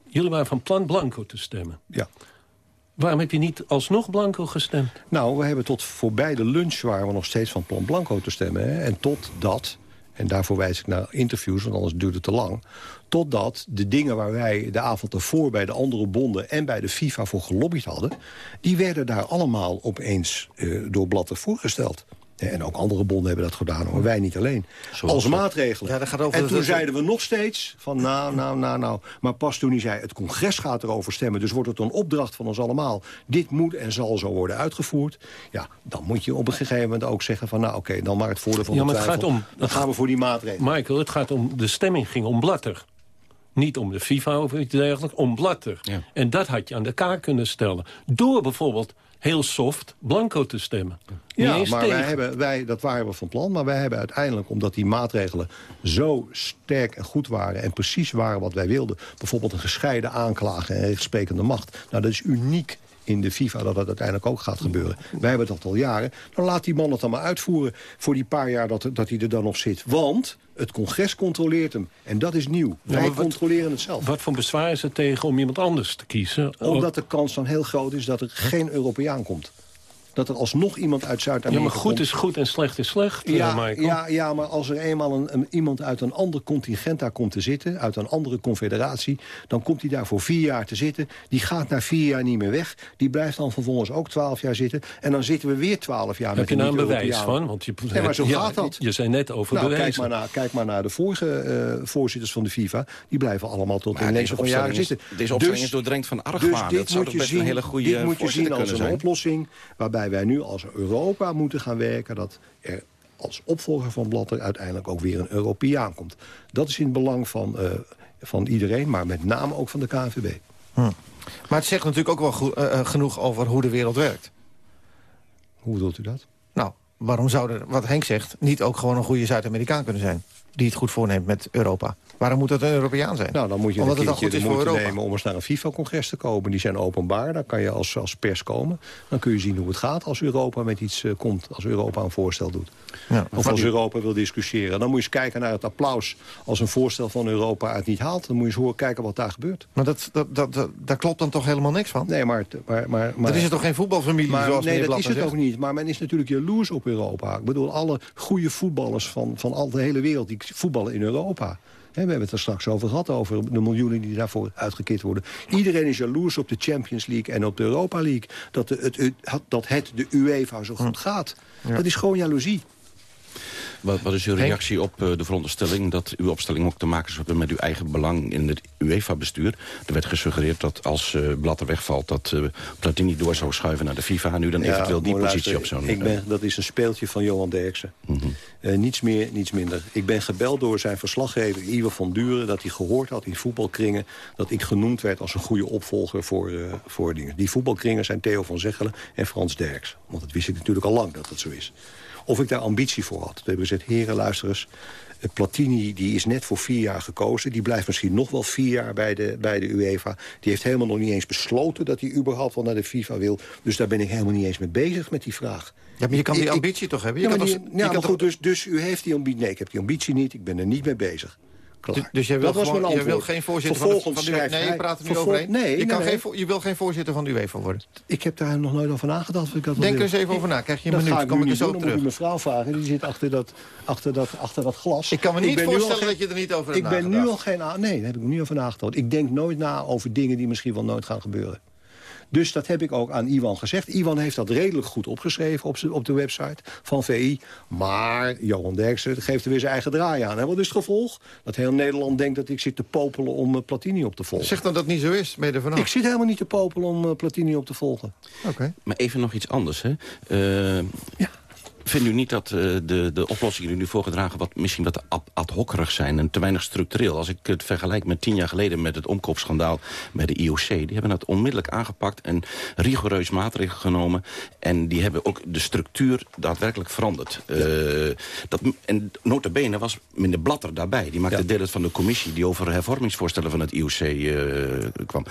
jullie waren van plan blanco te stemmen. Ja. Waarom heb je niet alsnog Blanco gestemd? Nou, we hebben tot voorbij de lunch waren we nog steeds van plan Blanco te stemmen. Hè? En totdat, en daarvoor wijs ik naar interviews, want anders duurt het te lang... totdat de dingen waar wij de avond ervoor bij de andere bonden... en bij de FIFA voor gelobbyd hadden... die werden daar allemaal opeens eh, door Blatter voorgesteld. En ook andere bonden hebben dat gedaan, maar wij niet alleen. Als maatregelen. Ja, dat gaat over en toen de- zeiden we nog steeds van nou, nou, nou, nou. Maar pas toen hij zei, het congres gaat erover stemmen... dus wordt het een opdracht van ons allemaal. Dit moet en zal zo worden uitgevoerd. Ja, dan moet je op een gegeven moment ook zeggen van... nou oké, dan maar het voordeel van Ja, de maar het twijfel. gaat om- Dan gaan we voor die maatregelen. Michael, het gaat om... De stemming ging om Blatter. Niet om de FIFA of iets dergelijks, om Blatter. En dat had je aan de kaak kunnen stellen. Door bijvoorbeeld heel soft Blanco te stemmen. Ja, maar tegen. wij hebben, wij, dat waren we van plan. Maar wij hebben uiteindelijk, omdat die maatregelen zo sterk en goed waren... en precies waren wat wij wilden... bijvoorbeeld een gescheiden aanklager en rechtsprekende macht... nou, dat is uniek in de FIFA dat dat uiteindelijk ook gaat gebeuren. Wij hebben dat al jaren. Dan laat die man het dan maar uitvoeren voor die paar jaar dat, dat hij er dan nog zit. Want het congres controleert hem. En dat is nieuw. Wij wat- controleren het zelf. Wat voor bezwaar is er tegen om iemand anders te kiezen? Omdat de kans dan heel groot is dat er geen Europeaan komt. Dat er alsnog iemand uit Ja, Zuid-Amerika maar goed komt. is goed en slecht is slecht, eh, Ja, Michael. ja, ja, maar als er eenmaal een, een- iemand uit een ander contingent daar komt te zitten... uit een andere confederatie, dan komt hij daar voor vier jaar te zitten. Die gaat na vier jaar niet meer weg. Die blijft dan vervolgens ook twaalf jaar zitten. En dan zitten we weer twaalf jaar Heb met je een daar een bewijs van? Want je, Nee, maar zo ja, gaat dat. Je zei net over Nou, kijk, maar naar, kijk maar naar de vorige eh, voorzitters van de FIFA. Die blijven allemaal tot Maar in deze van jaren zitten. deze opstelling is doordrenkt van argwaan. Dus Dat dit zou moet toch je best een zien, hele goede dit moet je zien als kunnen een zijn. oplossing... waarbij wij nu als Europa moeten gaan werken... dat er als opvolger van Blatter uiteindelijk ook weer een Europeaan komt. Dat is in het belang van, eh, van iedereen, maar met name ook van de KNVB. Maar het zegt natuurlijk ook wel eh, eh, genoeg over hoe de wereld werkt. Hoe bedoelt u dat? Waarom zou er, wat Henk zegt, niet ook gewoon een goede Zuid-Amerikaan kunnen zijn? Die het goed voorneemt met Europa. Waarom moet dat een Europeaan zijn? Nou, dan moet je Omdat een het goed de is voor moeite Europa. nemen om eens naar een FIFA-congres te komen. Die zijn openbaar, daar kan je als, als pers komen. Dan kun je zien hoe het gaat als Europa met iets eh, komt. Als Europa een voorstel doet. Ja, Of als Europa wil discussiëren. Dan moet je eens kijken naar het applaus als een voorstel van Europa het niet haalt. Dan moet je eens horen kijken wat daar gebeurt. Maar dat, dat, dat, dat, daar klopt dan toch helemaal niks van? Nee, maar... maar, maar, maar Dat is het toch geen voetbalfamilie maar, zoals nee, dat is het zegt? ook niet. Maar men is natuurlijk jaloers op Europa. Ik bedoel, alle goede voetballers van, van al de hele wereld... die voetballen in Europa. We hebben het er straks over gehad, over de miljoenen die daarvoor uitgekeerd worden. Iedereen is jaloers op de Champions League en op de Europa League. Dat, de, het, het, dat het de UEFA zo goed gaat. Dat is gewoon jaloezie. Wat, wat is uw reactie op eh, de veronderstelling dat uw opstelling ook te maken zou hebben met uw eigen belang in het UEFA-bestuur? Er werd gesuggereerd dat als eh Blatter wegvalt, dat eh Platini door zou schuiven naar de FIFA en u dan eventueel die positie luister, op zo'n... Ik ben, dat is een speeltje van Johan Derksen. Mhm. Eh, niets meer, niets minder. Ik ben gebeld door zijn verslaggever Iwer van Duren... dat hij gehoord had in voetbalkringen... dat ik genoemd werd als een goede opvolger voor, eh, voor dingen. Die voetbalkringen zijn Theo van Zeggelen en Frans Derks. Want dat wist ik natuurlijk al lang dat dat zo is. Of ik daar ambitie voor had. Toen hebben we gezegd, heren, luister eens... eh, Platini die is net voor vier jaar gekozen. Die blijft misschien nog wel vier jaar bij de, bij de UEFA. Die heeft helemaal nog niet eens besloten dat hij überhaupt wel naar de FIFA wil. Dus daar ben ik helemaal niet eens mee bezig met die vraag. Ja, maar je kan die Ik- ik- ambitie toch hebben? Je Ja, kan maar, die- ja, kan maar goed, dus, dus u heeft die ambitie. Nee, ik heb die ambitie niet. Ik ben er niet mee bezig. Klaar. Dus, dus jij wil, dat was gewoon, jij wil geen voorzitter van, de, van de schrijft Nee, je praat er nu vervol- overheen. Nee, je, kan nee, geen, je wil geen voorzitter van de UEFA worden. Ik heb daar nog nooit over nagedacht. Ik dat Denk er eens even over na. Krijg je een Dat minuut, ga ik kom nu ik er niet zo terug. mevrouw vragen. Die zit achter dat, achter dat, achter dat glas. Ik kan me niet nu voorstellen geen- dat je er niet over Ik hebt ben nu al geen... Nee, daar heb ik nog niet over nagedacht. Ik denk nooit na over dingen die misschien wel nooit gaan gebeuren. Dus dat heb ik ook aan Iwan gezegd. Iwan heeft dat redelijk goed opgeschreven op, op de website van VI. Maar Johan Derksen geeft er weer zijn eigen draai aan. En wat is het gevolg? Dat heel Nederland denkt dat ik zit te popelen om eh, Platini op te volgen. Zeg dan dat niet zo is, ben je er vanaf? Ik zit helemaal niet te popelen om eh, Platini op te volgen. Oké. Maar even nog iets anders. Hè? Eh, Vindt u niet dat eh, de, de oplossingen die nu voorgedragen... Wat, misschien wat ad, hockerig zijn en te weinig structureel? Als ik het vergelijk met tien jaar geleden met het omkoopschandaal bij de IOC... die hebben dat onmiddellijk aangepakt en rigoureus maatregelen genomen. En die hebben ook de structuur daadwerkelijk veranderd. Eh, dat, en nota bene was meneer Blatter daarbij. Die maakte deel uit van de commissie die over hervormingsvoorstellen van het IOC eh, kwam.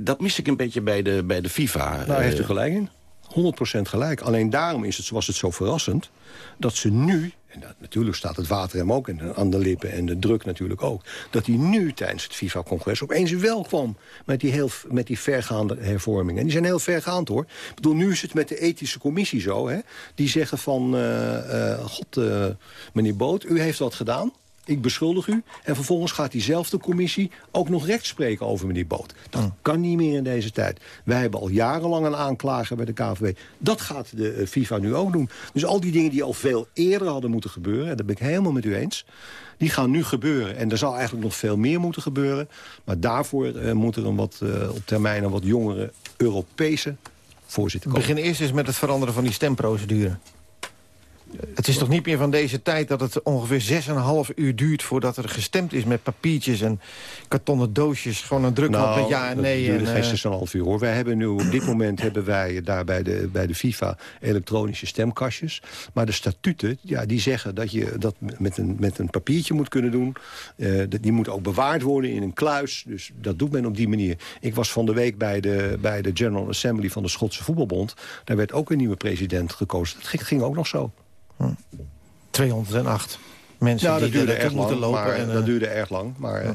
Dat mis ik een beetje bij de, bij de FIFA. Daar heeft u gelijk in. 100% gelijk. Alleen daarom is het, was het zo verrassend dat ze nu, en dat, natuurlijk staat het water hem ook aan de lippen en de druk natuurlijk ook... dat hij nu tijdens het FIFA-congres opeens wel kwam met die, heel, met die vergaande hervormingen. En die zijn heel vergaand hoor. Ik bedoel, nu is het met de ethische commissie zo, hè, die zeggen van... eh, eh, god, eh, meneer Boot, u heeft dat gedaan... Ik beschuldig u. En vervolgens gaat diezelfde commissie ook nog recht spreken over meneer Boot. Dat kan niet meer in deze tijd. Wij hebben al jarenlang een aanklager bij de KVB. Dat gaat de eh, FIFA nu ook doen. Dus al die dingen die al veel eerder hadden moeten gebeuren... en dat ben ik helemaal met u eens... die gaan nu gebeuren. En er zal eigenlijk nog veel meer moeten gebeuren. Maar daarvoor eh, moet er een wat, eh, op termijn een wat jongere Europese voorzitter komen. beginnen eerst eens met het veranderen van die stemprocedure. Het is toch niet meer van deze tijd dat het ongeveer 6,5 uur duurt... voordat er gestemd is met papiertjes en kartonnen doosjes. Gewoon een drukknop met ja en nee. Nou, dat duurde eh, geen 6,5 uur hoor. Wij hebben nu op dit moment hebben wij daar bij de, bij de FIFA elektronische stemkastjes. Maar de statuten, ja, die zeggen dat je dat met een, met een papiertje moet kunnen doen. Eh, die moet ook bewaard worden in een kluis. Dus dat doet men op die manier. Ik was van de week bij de, bij de General Assembly van de Schotse Voetbalbond. Daar werd ook een nieuwe president gekozen. Dat ging ook nog zo. 208 mensen Nou, die dat duurde er moeten lang. lopen. Maar, en, dat eh, duurde erg lang. Maar eh,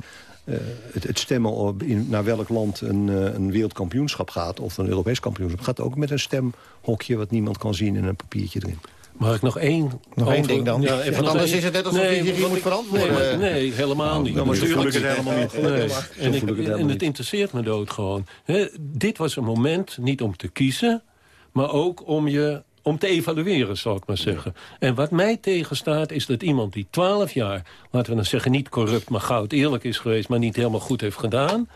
het, het stemmen op in, naar welk land een, eh, een wereldkampioenschap gaat... of een Europees kampioenschap... gaat ook met een stemhokje wat niemand kan zien en een papiertje erin. Mag ik nog één... Nog één ding dan? Ja, anders één- is het net alsof je je hier moet verantwoorden. Nee, maar- nee helemaal niet. Nou, maar zo voel ik het helemaal niet. Nee. En, ik- het en het interesseert me dood gewoon. Hè, dit was een moment niet om te kiezen... maar ook om je om te evalueren, zal ik maar zeggen. En wat mij tegenstaat is dat iemand die 12 jaar... laten we dan zeggen, niet corrupt, maar goud eerlijk is geweest... maar niet helemaal goed heeft gedaan...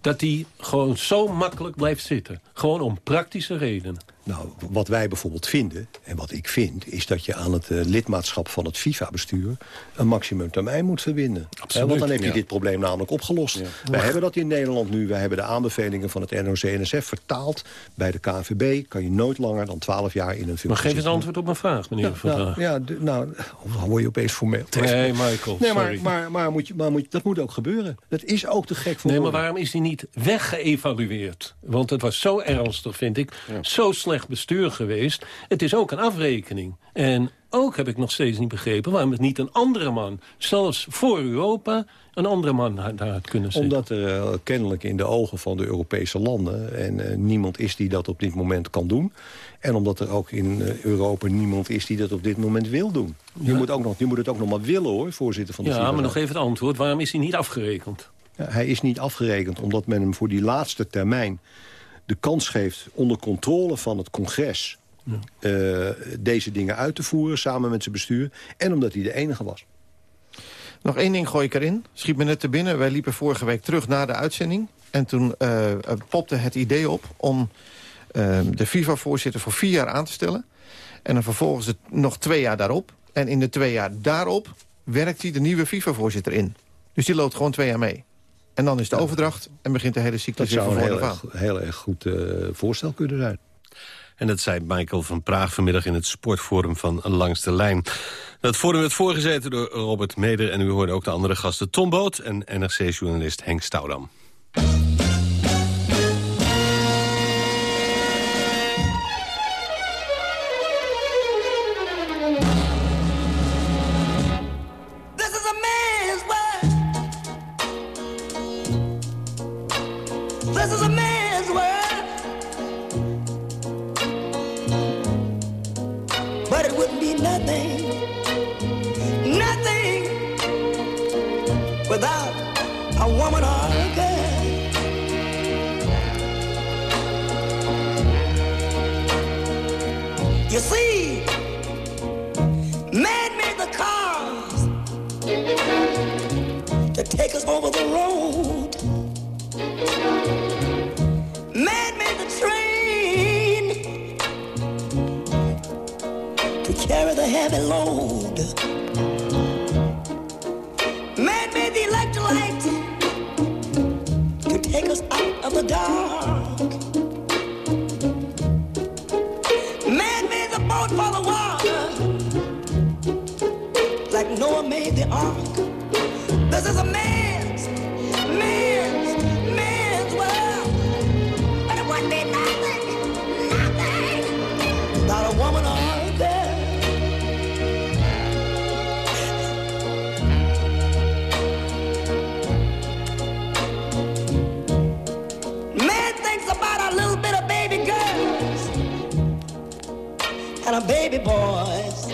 dat die gewoon zo makkelijk blijft zitten. Gewoon om praktische redenen. Nou, wat wij bijvoorbeeld vinden, en wat ik vind... is dat je aan het eh, lidmaatschap van het FIFA-bestuur... een maximumtermijn moet verbinden. Hè, want dan heb je ja. dit probleem namelijk opgelost. Wij hebben dat in Nederland nu. Wij hebben de aanbevelingen van het NOC-NSF vertaald. Bij de KNVB kan je nooit langer dan 12 jaar in een functie Maar geef eens antwoord op mijn vraag, meneer Van Nou, ja, nou, dan word je opeens formeel. Nee, Michael, Nee, maar, sorry. maar, maar, moet je, maar moet dat moet ook gebeuren. Dat is ook te gek voor Nee, maar waarom is die niet weggeëvalueerd? Want het was zo ernstig, vind ik. Zo slecht bestuur geweest. Het is ook een afrekening. En ook heb ik nog steeds niet begrepen... waarom het niet een andere man, zelfs voor Europa... een andere man daar had kunnen zitten. Omdat er eh, kennelijk in de ogen van de Europese landen... en eh, niemand is die dat op dit moment kan doen. En omdat er ook in eh, Europa niemand is die dat op dit moment wil doen. Je, moet ook nog, je moet het ook nog maar willen, hoor, voorzitter van de Ja, maar nog even het antwoord. Waarom is hij niet afgerekend? Ja, hij is niet afgerekend omdat men hem voor die laatste termijn... de kans geeft onder controle van het congres... eh, deze dingen uit te voeren samen met zijn bestuur. En omdat hij de enige was. Nog één ding gooi ik erin. Schiet me net te binnen. Wij liepen vorige week terug na de uitzending. En toen eh, popte het idee op om de FIFA-voorzitter voor vier jaar aan te stellen. En dan vervolgens het nog twee jaar daarop. En in de twee jaar daarop werkt hij de nieuwe FIFA-voorzitter in. Dus die loopt gewoon twee jaar mee. En dan is de overdracht en begint de hele Dat cyclus weer zou van een voren heel af aan. erg, heel erg goed eh, voorstel kunnen zijn. En dat zei Michael van Praag vanmiddag in het sportforum van Langs de Lijn. Dat forum werd voorgezeten door Robert Meder... en u hoorde ook de andere gasten Tom Boot en NRC-journalist Henk Stouwdam. Take us over the road. Man made the train to carry the heavy load. Man made the electric light to take us out of the dark. Baby boys.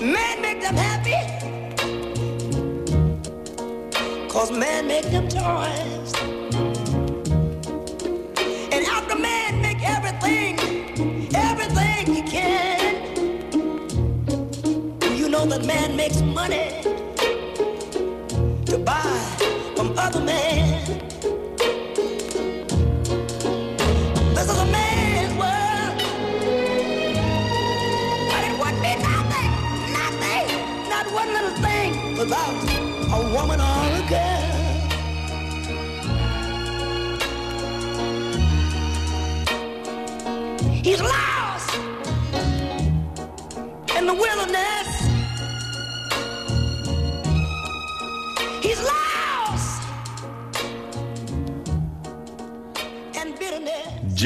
Man make them happy, cause man make them toys. And after man make everything, everything he can, you know that man makes money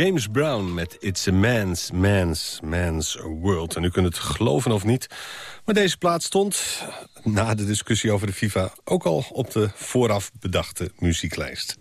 James Brown met It's a Man's, Man's, Man's World. En u kunt het geloven of niet, maar deze plaat stond... na de discussie over de FIFA ook al op de vooraf bedachte muzieklijst.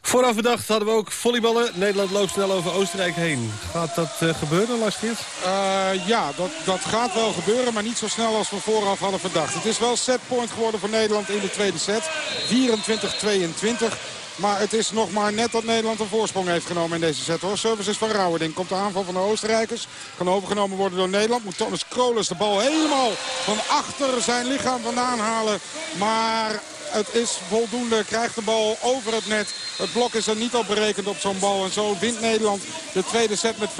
Vooraf bedacht hadden we ook volleyballen. Nederland loopt snel over Oostenrijk heen. Gaat dat eh, gebeuren, Lars Geert? Eh, ja, dat, dat gaat wel gebeuren, maar niet zo snel als we vooraf hadden verdacht. Het is wel setpoint geworden voor Nederland in de tweede set. 24-22. Maar het is nog maar net dat Nederland een voorsprong heeft genomen in deze set. hoor. Service is van Rauwerding. Komt de aanval van de Oostenrijkers. Kan overgenomen worden door Nederland. Moet Thomas Krolis de bal helemaal van achter zijn lichaam vandaan halen. Maar het is voldoende. Krijgt de bal over het net. Het blok is er niet op berekend op zo'n bal. En zo wint Nederland de tweede set met 25-22.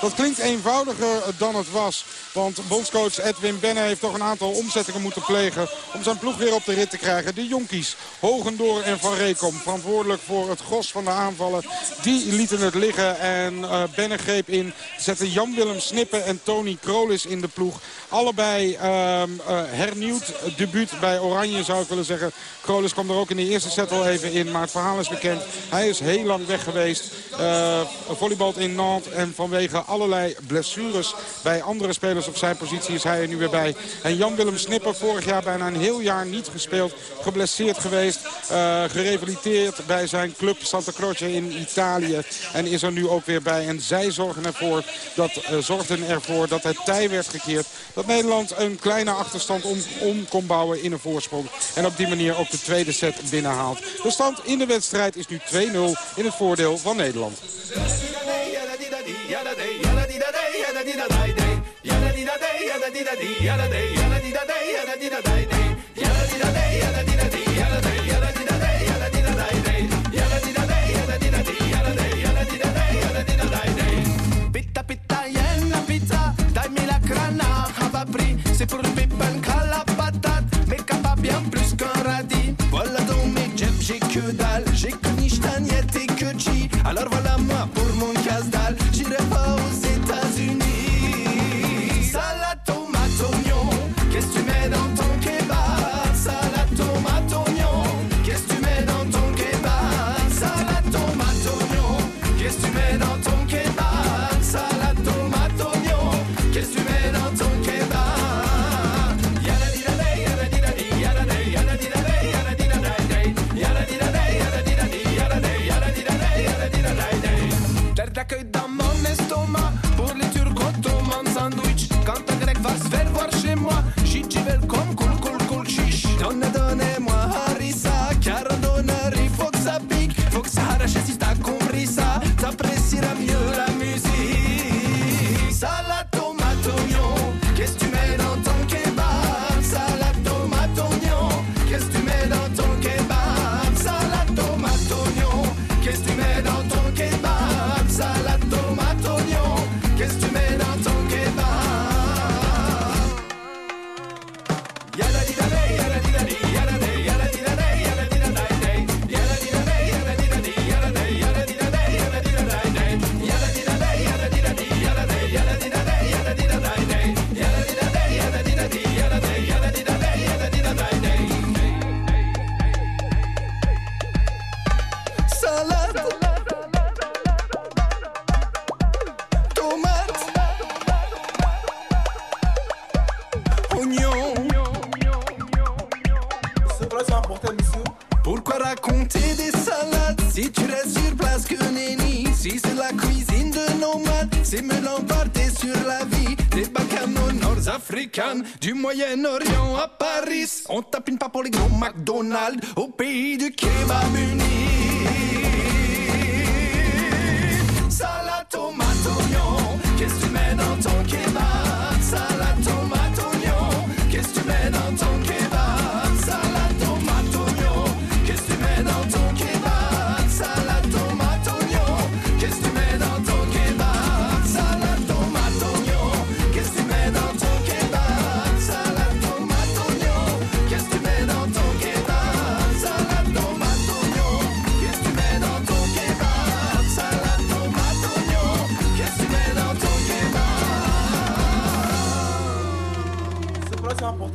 Dat klinkt eenvoudiger dan het was. Want bondscoach Edwin Benne heeft toch een aantal omzettingen moeten plegen... om zijn ploeg weer op de rit te krijgen. De jonkies, Hogendoor en Van Reekom, verantwoordelijk voor het gros van de aanvallen... die lieten het liggen en uh, Benne greep in. Zette Jan-Willem Snippen en Tony Krolis in de ploeg. Allebei uh, uh, hernieuwd debuut bij Oranje zou ik willen zeggen. Krolis kwam er ook in de eerste set al even in, maar het verhaal is bekend. Hij is heel lang weg geweest. Uh, volleybalt in Nantes en vanwege allerlei blessures bij andere spelers op zijn positie is hij er nu weer bij. En Jan-Willem Snipper, vorig jaar bijna een heel jaar niet gespeeld. Geblesseerd geweest, uh, bij zijn club Santa Croce in Italië. En is er nu ook weer bij. En zij zorgen ervoor dat, uh, zorgden ervoor dat het tij werd gekeerd. Dat Nederland een kleine achterstand om, om kon bouwen in een voorsprong. En op die manier ook de tweede set binnenhaalt. De stand in de wedstrijd is nu 2-0 in het voordeel van Nederland. La cuisine de nomades, c'est me l'emporter sur la vie des bacchanaux nord-africains du Moyen-Orient à Paris. On tapine pas pour les gros McDonald's au pays du kebab uni. Salade tomate oignon, qu'est-ce que tu mets dans ton kebab? Salade tomate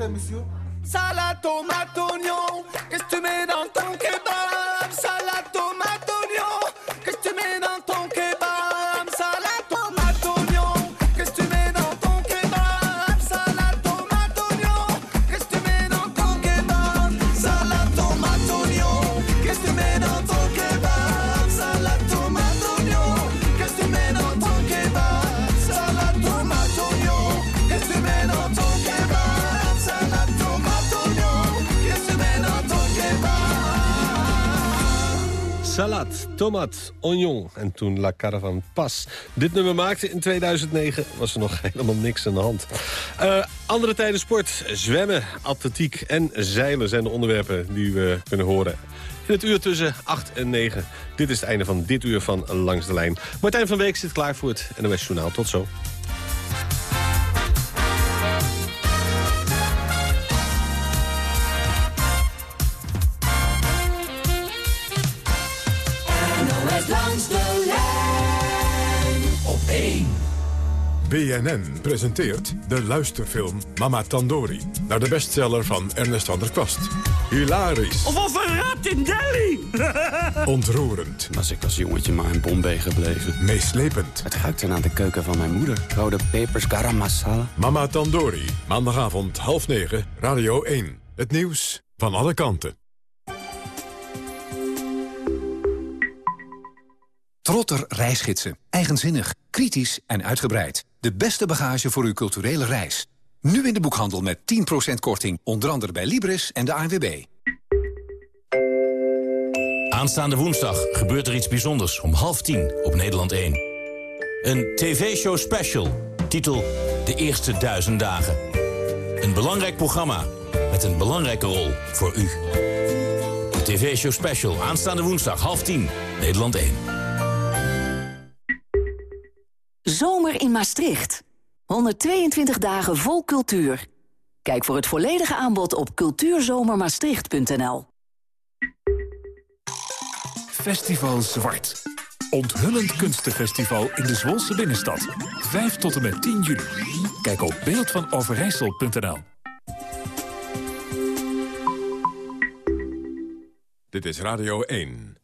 monsieur. Salade tomate oignon, qu'est-ce que tu mets dans ton kebab tomat, oignon en toen La Caravan Pas. Dit nummer maakte in 2009 was er nog helemaal niks aan de hand. Eh, andere tijden sport, zwemmen, atletiek en zeilen zijn de onderwerpen die we kunnen horen. In het uur tussen 8 en 9. Dit is het einde van dit uur van Langs de Lijn. Martijn van Week zit klaar voor het NOS Journaal. Tot zo. BNN presenteert de luisterfilm Mama Tandori... naar de bestseller van Ernest van der Kwast. Hilarisch, Of een in Delhi! ontroerend, Was ik als jongetje maar in Bombay gebleven. meeslepend. Het ruikt er naar de keuken van mijn moeder. Rode pepers, garam masala. Mama Tandori, maandagavond half negen, Radio 1. Het nieuws van alle kanten. Trotter reisgidsen. Eigenzinnig, kritisch en uitgebreid. De beste bagage voor uw culturele reis. Nu in de boekhandel met 10% korting. Onder andere bij Libris en de ANWB. Aanstaande woensdag gebeurt er iets bijzonders om half tien op Nederland 1. Een tv-show special, titel De Eerste Duizend Dagen. Een belangrijk programma met een belangrijke rol voor u. De tv-show special, aanstaande woensdag half tien, Nederland 1. Zomer in Maastricht. 122 dagen vol cultuur. Kijk voor het volledige aanbod op cultuurzomermaastricht.nl. Festival Zwart. Onthullend kunstenfestival in de Zwolse binnenstad. 5 tot en met 10 juli. Kijk op beeldvanoverijssel.nl. Dit is Radio 1.